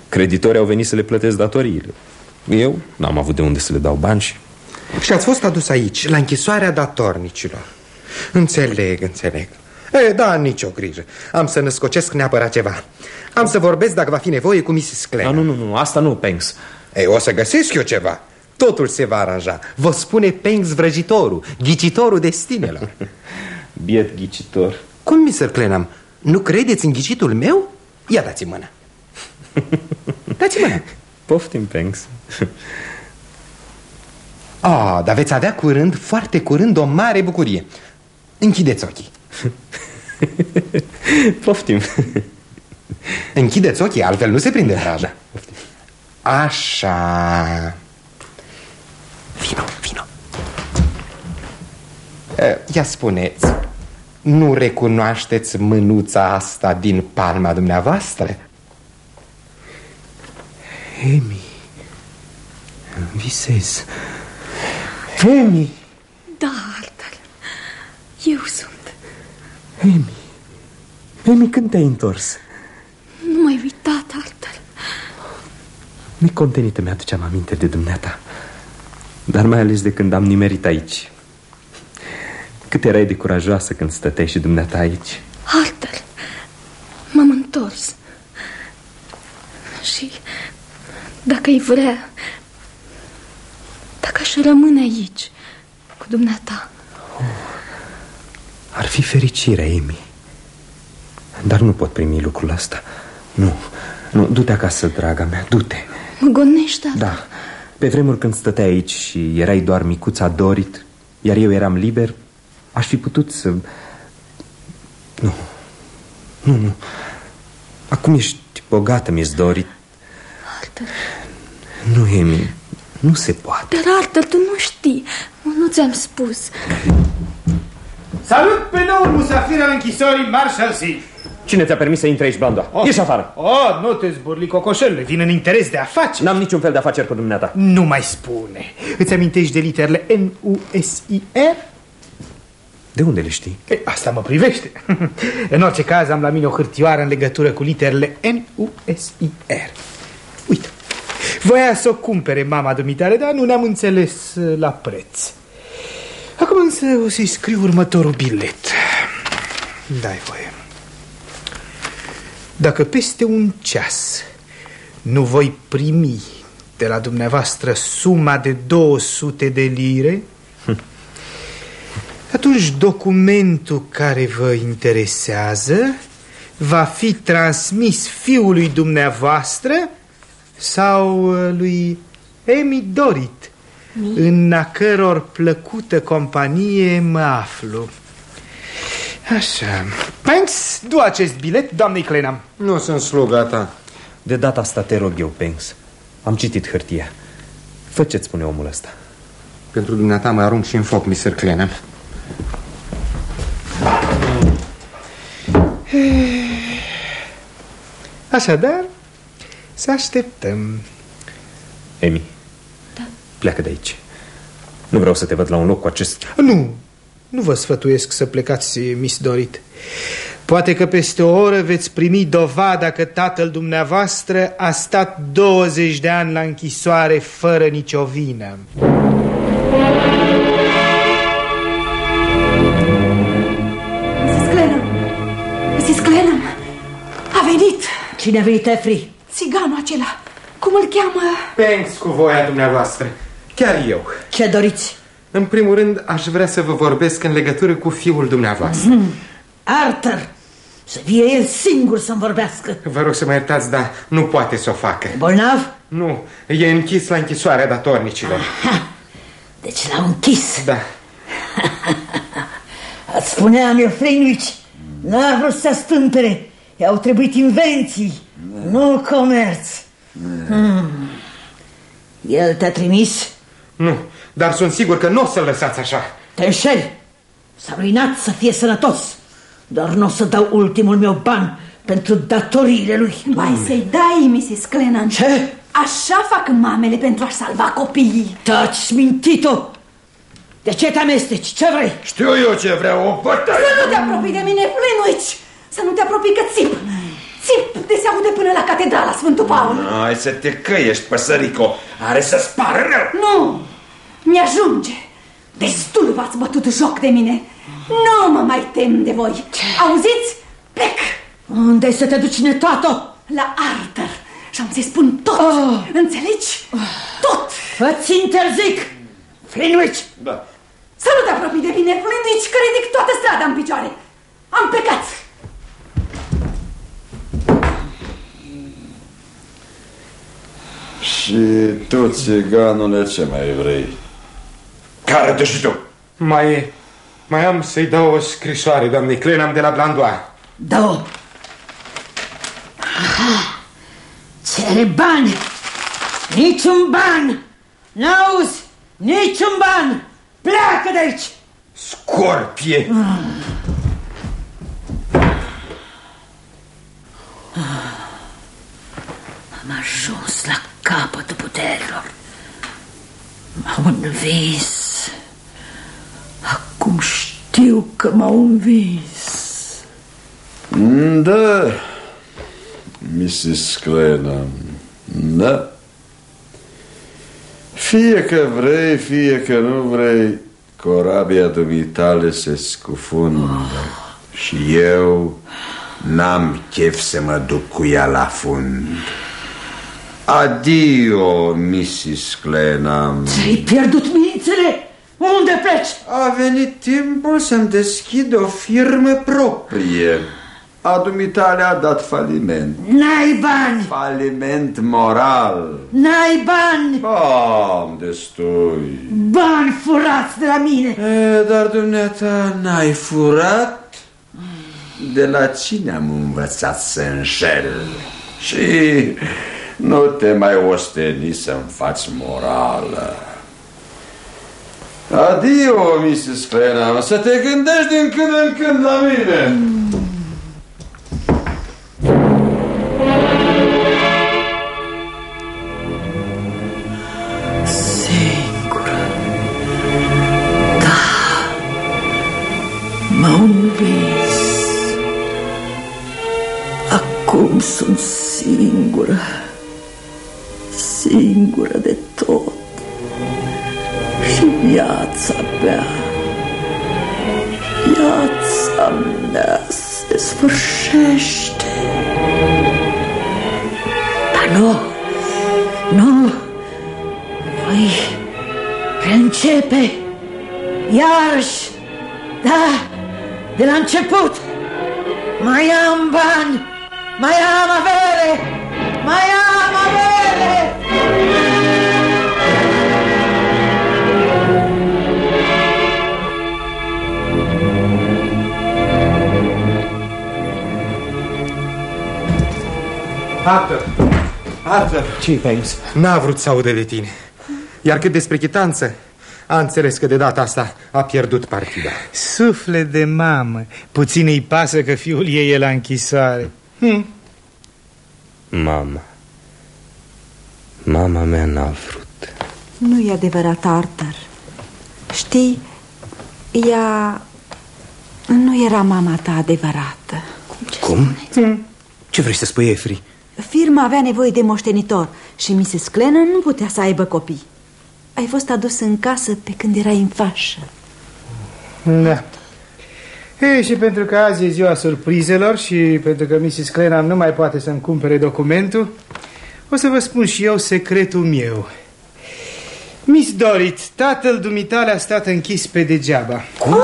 Creditorii au venit să le plătesc datoriile. Eu n-am avut de unde să le dau bani și... Și ați fost adus aici, la închisoarea datornicilor. Înțeleg, înțeleg. E, da, nicio grijă. Am să născocesc neapărat ceva. Am să vorbesc dacă va fi nevoie cu Mrs. Clem Nu, nu, nu, asta nu, Pengs Ei, o să găsesc eu ceva Totul se va aranja. Vă spune Pengs vrăjitorul, ghicitorul destinelor. (laughs) Biet ghicitor. Cum, Mr. Clenham? Nu credeți în ghicitul meu? Ia dați mâna. (laughs) dați mâna. Poftim, Pengs. (laughs) Ah, dar veți avea curând, foarte curând, o mare bucurie. Închideți ochii. Poftim. Închideți ochii, altfel nu se prinde vraja. Așa. Vino, vino. Eh, Ia spuneți, nu recunoașteți mânuța asta din palma dumneavoastră? Emi, visez. Emi, Da, Arthur, eu sunt. Emi, Emi, când te-ai întors? Nu m-ai uitat, Arthur. Necontenit îmi aduceam aminte de dumneata Dar mai ales de când am nimerit aici. Cât erai de curajoasă când stăteai și dumneata aici. Arthur, m-am întors. Și dacă ai vrea, dacă aș rămâne aici, cu dumneata, Ar fi fericirea, Emi Dar nu pot primi lucrul ăsta. Nu, nu, du-te acasă, draga mea, du-te. Mă gonești, Arthur. Da, pe vremuri când stăteai aici și erai doar micuța Dorit Iar eu eram liber Aș fi putut să... Nu, nu, nu Acum ești bogată, mi Dorit Arthur. Nu, Emi, nu se poate Dar, Arthur, tu nu știi. Nu ți-am spus. Salut pe noul musafir al închisorii Marshalsea. Cine ți-a permis să intri aici, Blanda? Oh. Ieși afară Oh, nu te zburli cocoșelule, vin în interes de afaceri. N-am niciun fel de afaceri cu dumneata Nu mai spune. Îți amintești de literele N-U-S-I-R? De unde le știi? E, asta mă privește. (laughs) în orice caz am la mine o hârtioară în legătură cu literele N-U-S-I-R. Uite, voia să o cumpere mama dumitare, dar nu ne-am înțeles uh, la preț. Acum însă o să-i scriu următorul bilet. Dai voie. Dacă peste un ceas nu voi primi de la dumneavoastră suma de 200 de lire, atunci documentul care vă interesează va fi transmis fiului dumneavoastră sau uh, lui Emi Dorit, în a căror plăcută companie mă aflu. Așa. Banks, du acest bilet, doamnei Clenam. Nu sunt sluga ta. De data asta te rog eu, Pengs Am citit hârtia Fă ce-ți spune omul ăsta Pentru dumneata mă arunc și în foc, Mr. Clenham. (sighs) Așadar, să așteptăm. Emi Da. Pleacă de aici Nu vreau să te văd la un loc cu acest Nu, nu vă sfătuiesc să plecați, Miss Dorit. Poate că peste o oră veți primi dovada că tatăl dumneavoastră a stat 20 de ani la închisoare fără nicio vină. Mrs. Clenham! Mrs. Clenham! A venit! Cine a venit, Efri? Țiganul acela! Cum îl cheamă? Pengs cu voia dumneavoastră. Chiar eu. Ce doriți? În primul rând, aș vrea să vă vorbesc în legătură cu fiul dumneavoastră. Hmm. Arthur! Să vie el singur să-mi vorbească. Vă rog să mă iertați, dar nu poate să o facă. Bolnav? Nu, e închis la închisoarea datornicilor. Deci l-au închis. Da. (laughs) Îți spuneam eu, Freinwich, n-a vrut să stâmpere. I-au trebuit invenții, nu comerț. Hmm. El te-a trimis? Nu, dar sunt sigur că nu o să-l lăsați așa. Te înșeli. S-a ruinat să fie sănătos. Dar nu o să dau ultimul meu ban pentru datoriile lui. Mai să-i dai, Mrs. Clenham. Ce? Așa fac mamele pentru a salva copiii. Taci, mintito! De ce te amesteci? Ce vrei? Știu eu ce vreau, o bătaie! Să nu te apropii de mine, Flynwich! Să nu te apropii că țip! Țip de se aude până la catedrala Sfântul Paul! Hai să te căiești, păsărico! Are să spară rău! Nu! Mi-ajunge! Destul v-ați bătut joc de mine! Nu mă mai tem de voi! Auziți? Plec! Unde să te duci, netoato? La Arthur! Și am să-i spun tot! Înțelegi? Tot! Vă-ți interzic! Flynwich! Da. Să nu te apropii de mine, Flynwich, că ridic toată strada în picioare. Am plecat. Și tu, țiganule, ce mai vrei? Care-te și tu? Mai, mai am să-i dau o scrisoare, doamne Clenam de la Blandoa. Da-o! Aha! Cere bani! Niciun ban! N-auzi? Niciun ban! Pleacă de aici! Scorpie! Am ajuns la capătul puterilor. M-au învins. Acum știu că m-au învins. Da, Mrs. Clenham, da. Fie că vrei, fie că nu vrei, corabia dumitale se scufundă și eu n-am chef să mă duc cu ea la fund. Adio, Mrs. Clenham. Ți-ai pierdut mințele? Unde pleci? A venit timpul să-mi deschid o firmă proprie. A dumitale a dat faliment. N-ai bani! Faliment moral. N-ai bani! Am destui. Bani furați de la mine! E, dar dumneata n-ai furat? De la cine am învățat să înșel? Și nu te mai osteni să-mi faci morală. Adio, Mrs. Clenham, să te gândești din când în când la mine. Singură. Arthur! ce Paris? N-a vrut să audă de tine. Iar cât despre chitanță, a înțeles că de data asta a pierdut partida. Suflet de mamă. Puțin îi pasă că fiul ei e la închisoare. Hm. Mama. Mama mea n-a vrut. Nu e adevărat, Arthur. Știi, ea nu era mama ta adevărată. Cum? Hm. Ce vrei să spui, Efri? Firma avea nevoie de moștenitor și Mrs. Clennon nu putea să aibă copii. Ai fost adus în casă pe când erai în fașă. Da. Ei, și pentru că azi e ziua surprizelor și pentru că Mrs. Clenham nu mai poate să-mi cumpere documentul, o să vă spun și eu secretul meu. Miss Dorit, tatăl dumitale a stat închis pe degeaba. Cum?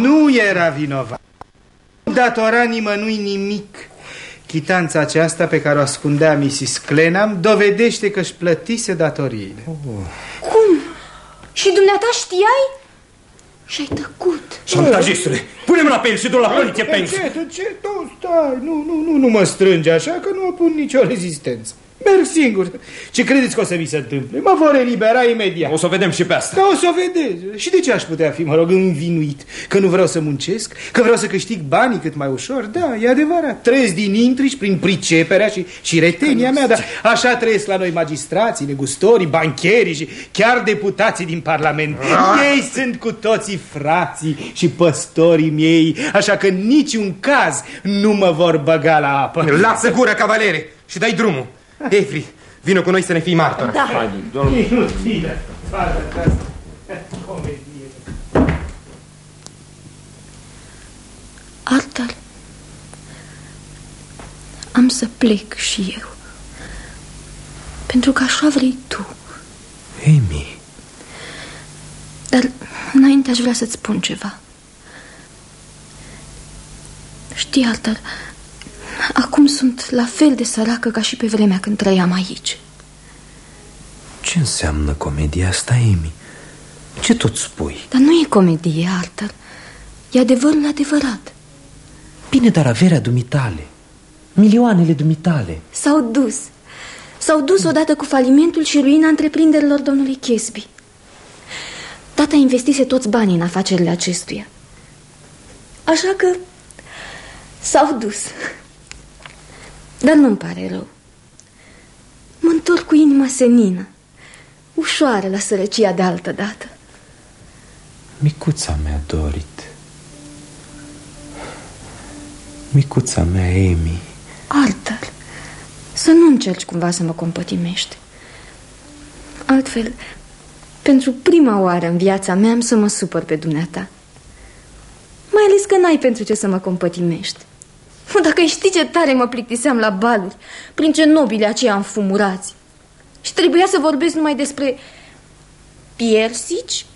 Nu era vinovat. Nu datora nimănui nimic. Chitanța aceasta pe care o ascundea Mrs. Clenham dovedește că își plătise datoriile. Oh. Cum? Și dumneata știai? Și-ai tăcut. Șantajistule, pune mâna pe el și du la poliție pe Ce, ce, tu stai, nu, nu, nu, nu mă strânge așa că nu opun nicio rezistență. Merg singur. Ce credeți că o să mi se întâmple? Mă vor elibera imediat. O să o vedem și pe asta. Da, o să o vedeți. Și de ce aș putea fi, mă rog, învinuit? Că nu vreau să muncesc? Că vreau să câștig banii cât mai ușor? Da, e adevărat. Trăiesc din intrici prin priceperea și, și retenia mea, dar așa trăiesc la noi magistrații, negustorii, bancherii și chiar deputații din Parlament. Ei sunt cu toții frații și păstorii mei, așa că în niciun caz nu mă vor băga la apă. Lasă gură, cavalere, și dai drumul. Efri, vină cu noi să ne fii martor. Da. Hai, domnul. Inutilă. Fără asta. Comedie. Arthur, am să plec și eu. Pentru că așa vrei tu. Amy Dar înainte aș vrea să-ți spun ceva Știi, Arthur, acum sunt la fel de săracă ca și pe vremea când trăiam aici. Ce înseamnă comedia asta, Amy? Ce tot spui? Dar nu e comedie, Arthur. E adevărul adevărat. Bine, dar averea dumitale Milioanele dumitale. S-au dus. S-au dus odată cu falimentul și ruina întreprinderilor domnului Chesby. Tata investise toți banii în afacerile acestuia. Așa că s-au dus Dar nu-mi pare rău. Mă întorc cu inima senină Ușoară la sărăcia de altă dată. Micuța mea, Dorit. Micuța mea, Amy Arthur Să nu încerci cumva să mă compătimești. Altfel Pentru prima oară în viața mea Am să mă supăr pe dumneata. Mai ales că n-ai pentru ce să mă compătimești Mă, Dacă știi ce tare mă plictiseam la baluri Prin ce nobile aceia înfumurați. Și trebuia să vorbesc numai despre Piersici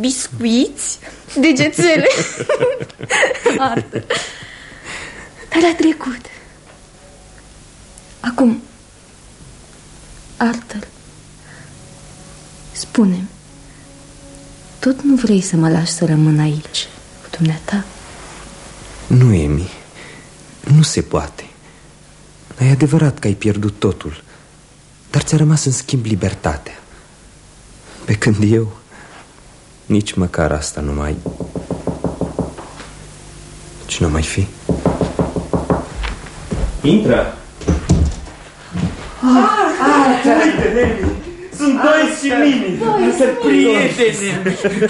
Biscuiți Degețele. (laughs) Arthur Dar a trecut. Acum Arthur spune Tot nu vrei să mă lași să rămân aici Cu dumneata? Nu, Amy Nu se poate E adevărat că ai pierdut totul Dar ți-a rămas în schimb libertatea Pe când eu Nici măcar asta nu mai Ce nu mai fi? Intră! Sunt doi și mini. Prietene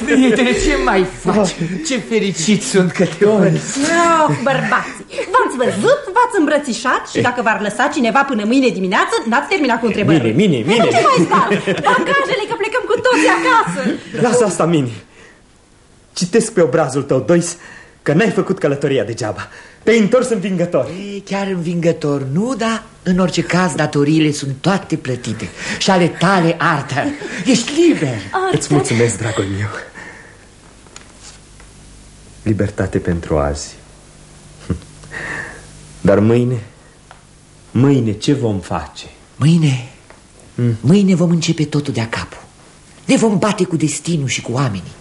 Prietene, ce mai faci? Ce fericit sunt că te văd. Oh, bărbații, v-ați văzut, v-ați îmbrățișat? Și dacă v-ar lăsa cineva până mâine dimineață, n-ați terminat cu întrebări. Mine, mine, mine. Nu ce mai stai? Bagajele că plecăm cu toții acasă. Lasă asta, Mini. Citesc pe obrazul tău, Dois Că n-ai făcut călătoria degeaba. Te-ai întors învingător. E, Chiar învingător, nu? Dar în orice caz datoriile sunt toate plătite. Și ale tale, Arthur. Ești liber. Îți mulțumesc, dragul meu. Libertate pentru azi. (laughs) Dar mâine Mâine ce vom face? Mâine? Mâine vom începe totul de-a capul. Ne vom bate cu destinul și cu oamenii.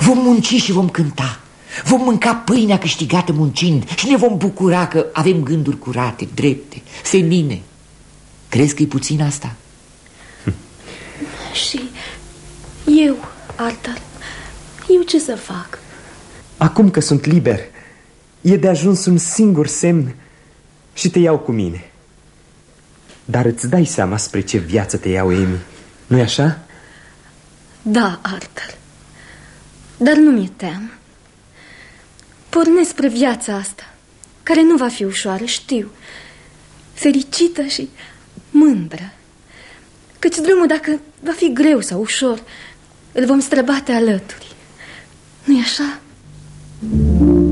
Vom munci și vom cânta Vom mânca pâinea câștigată muncind Și ne vom bucura că avem gânduri curate, drepte, senine Crezi că e puțin asta? (laughs) Și eu, Arthur Eu ce să fac? Acum că sunt liber E de ajuns un singur semn Și te iau cu mine Dar îți dai seama spre ce viață te iau, Amy nu e așa? Da, Arthur Dar nu mi-e teamă Pornesc spre viața asta Care nu va fi ușoară, știu. Fericită și mândră. Căci drumul, dacă va fi greu sau ușor Îl vom străbate alături. Nu e așa? Ladies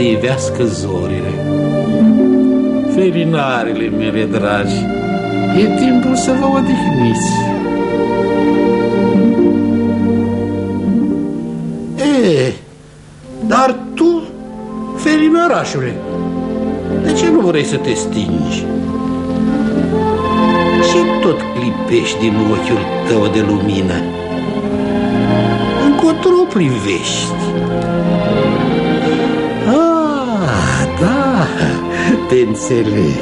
să se ivească zorile. Ferinarele mele dragi, e timpul să vă odihniți. E, dar tu, felinărașule, de ce nu vrei să te stingi? Și tot clipești din ochiul tău de lumină. Încotro privești. Te înțeleg.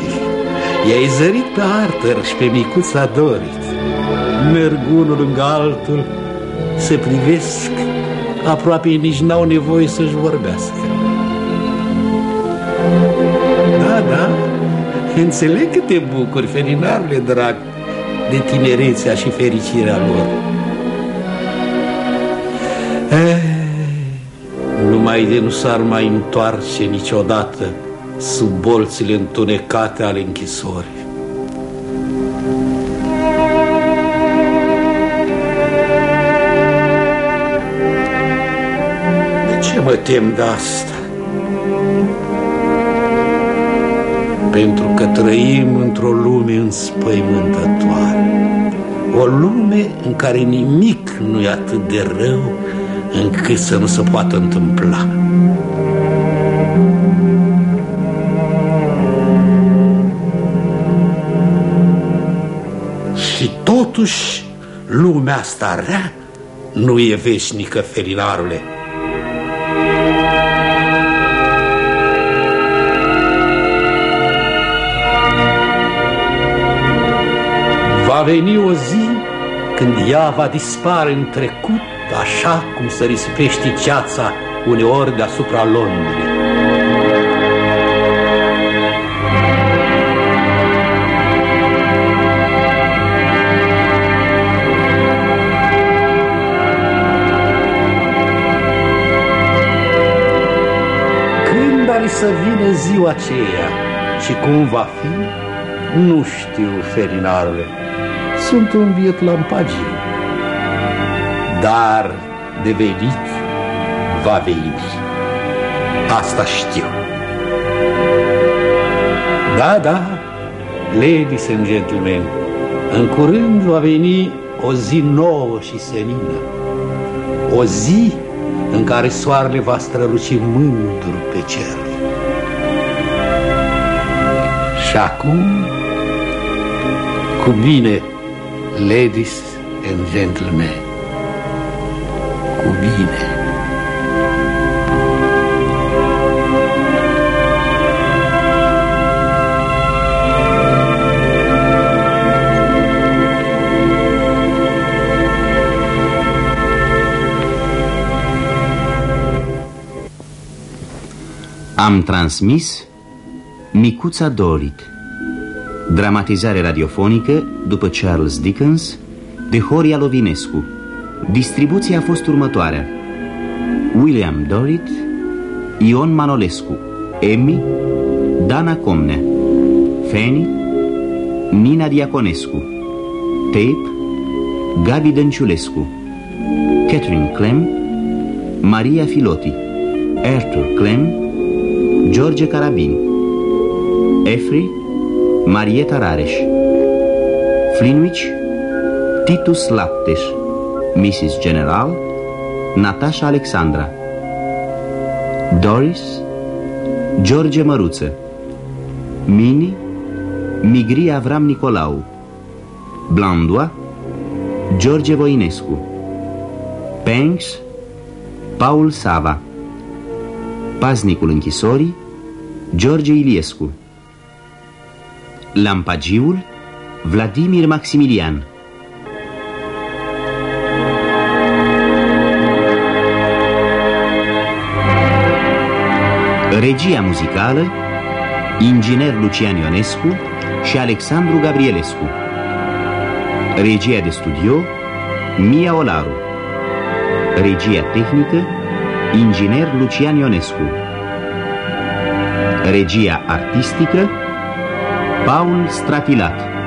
I-ai zărit pe Arthur și pe micuța Dorit. Merg unul lângă altul, se privesc, aproape nici n-au nevoie să-și vorbească. Da, da, înțeleg că te bucuri, felinarule drag, de tinerețea și fericirea lor. Eh, numai de nu s-ar mai întoarce niciodată sub bolțile întunecate ale închisorii. De ce mă tem de asta? Pentru că trăim într-o lume înspăimântătoare. O lume în care nimic nu e atât de rău încât să nu se poată întâmpla. Totuși lumea asta rea nu e veșnică, felinarule. Va veni o zi când ea va dispare în trecut așa cum se risipește ceața uneori deasupra Londrei. Când are să vină ziua aceea și cum va fi, nu știu, Ferinarule. Sunt un biet lampagiu. Dar de venit va veni. Asta știu. Da, da, ladies and gentlemen, în curând va veni o zi nouă și senină. O zi în care soarele va străluci mândru pe cer. Și acum, cu bine, ladies and gentlemen, cu bine. Am transmis Micuța Dorit. Dramatizare radiofonică după Charles Dickens de Horia Lovinescu. Distribuția a fost următoarea. William Dorit Ion Manolescu Emi Dana Comnea Feni Nina Diaconescu Tape Gabi Dănciulescu Catherine Clem Maria Filoti Arthur Clem George Carabin Efri Marieta Rareș Flinwich Titus Lapteș Mrs. General Natasha Alexandra Doris George Măruță Mini Migri Avram Nicolau Blandoa George Voinescu Panks Paul Sava Paznicul închisorii George Iliescu Lampagiul Vladimir Maximilian. Regia muzicală Inginer Lucian Ionescu și Alexandru Gabrielescu. Regia de studio Mia Olaru. Regia tehnică Inginer Lucian Ionescu. Regia artistică Paul Stratilat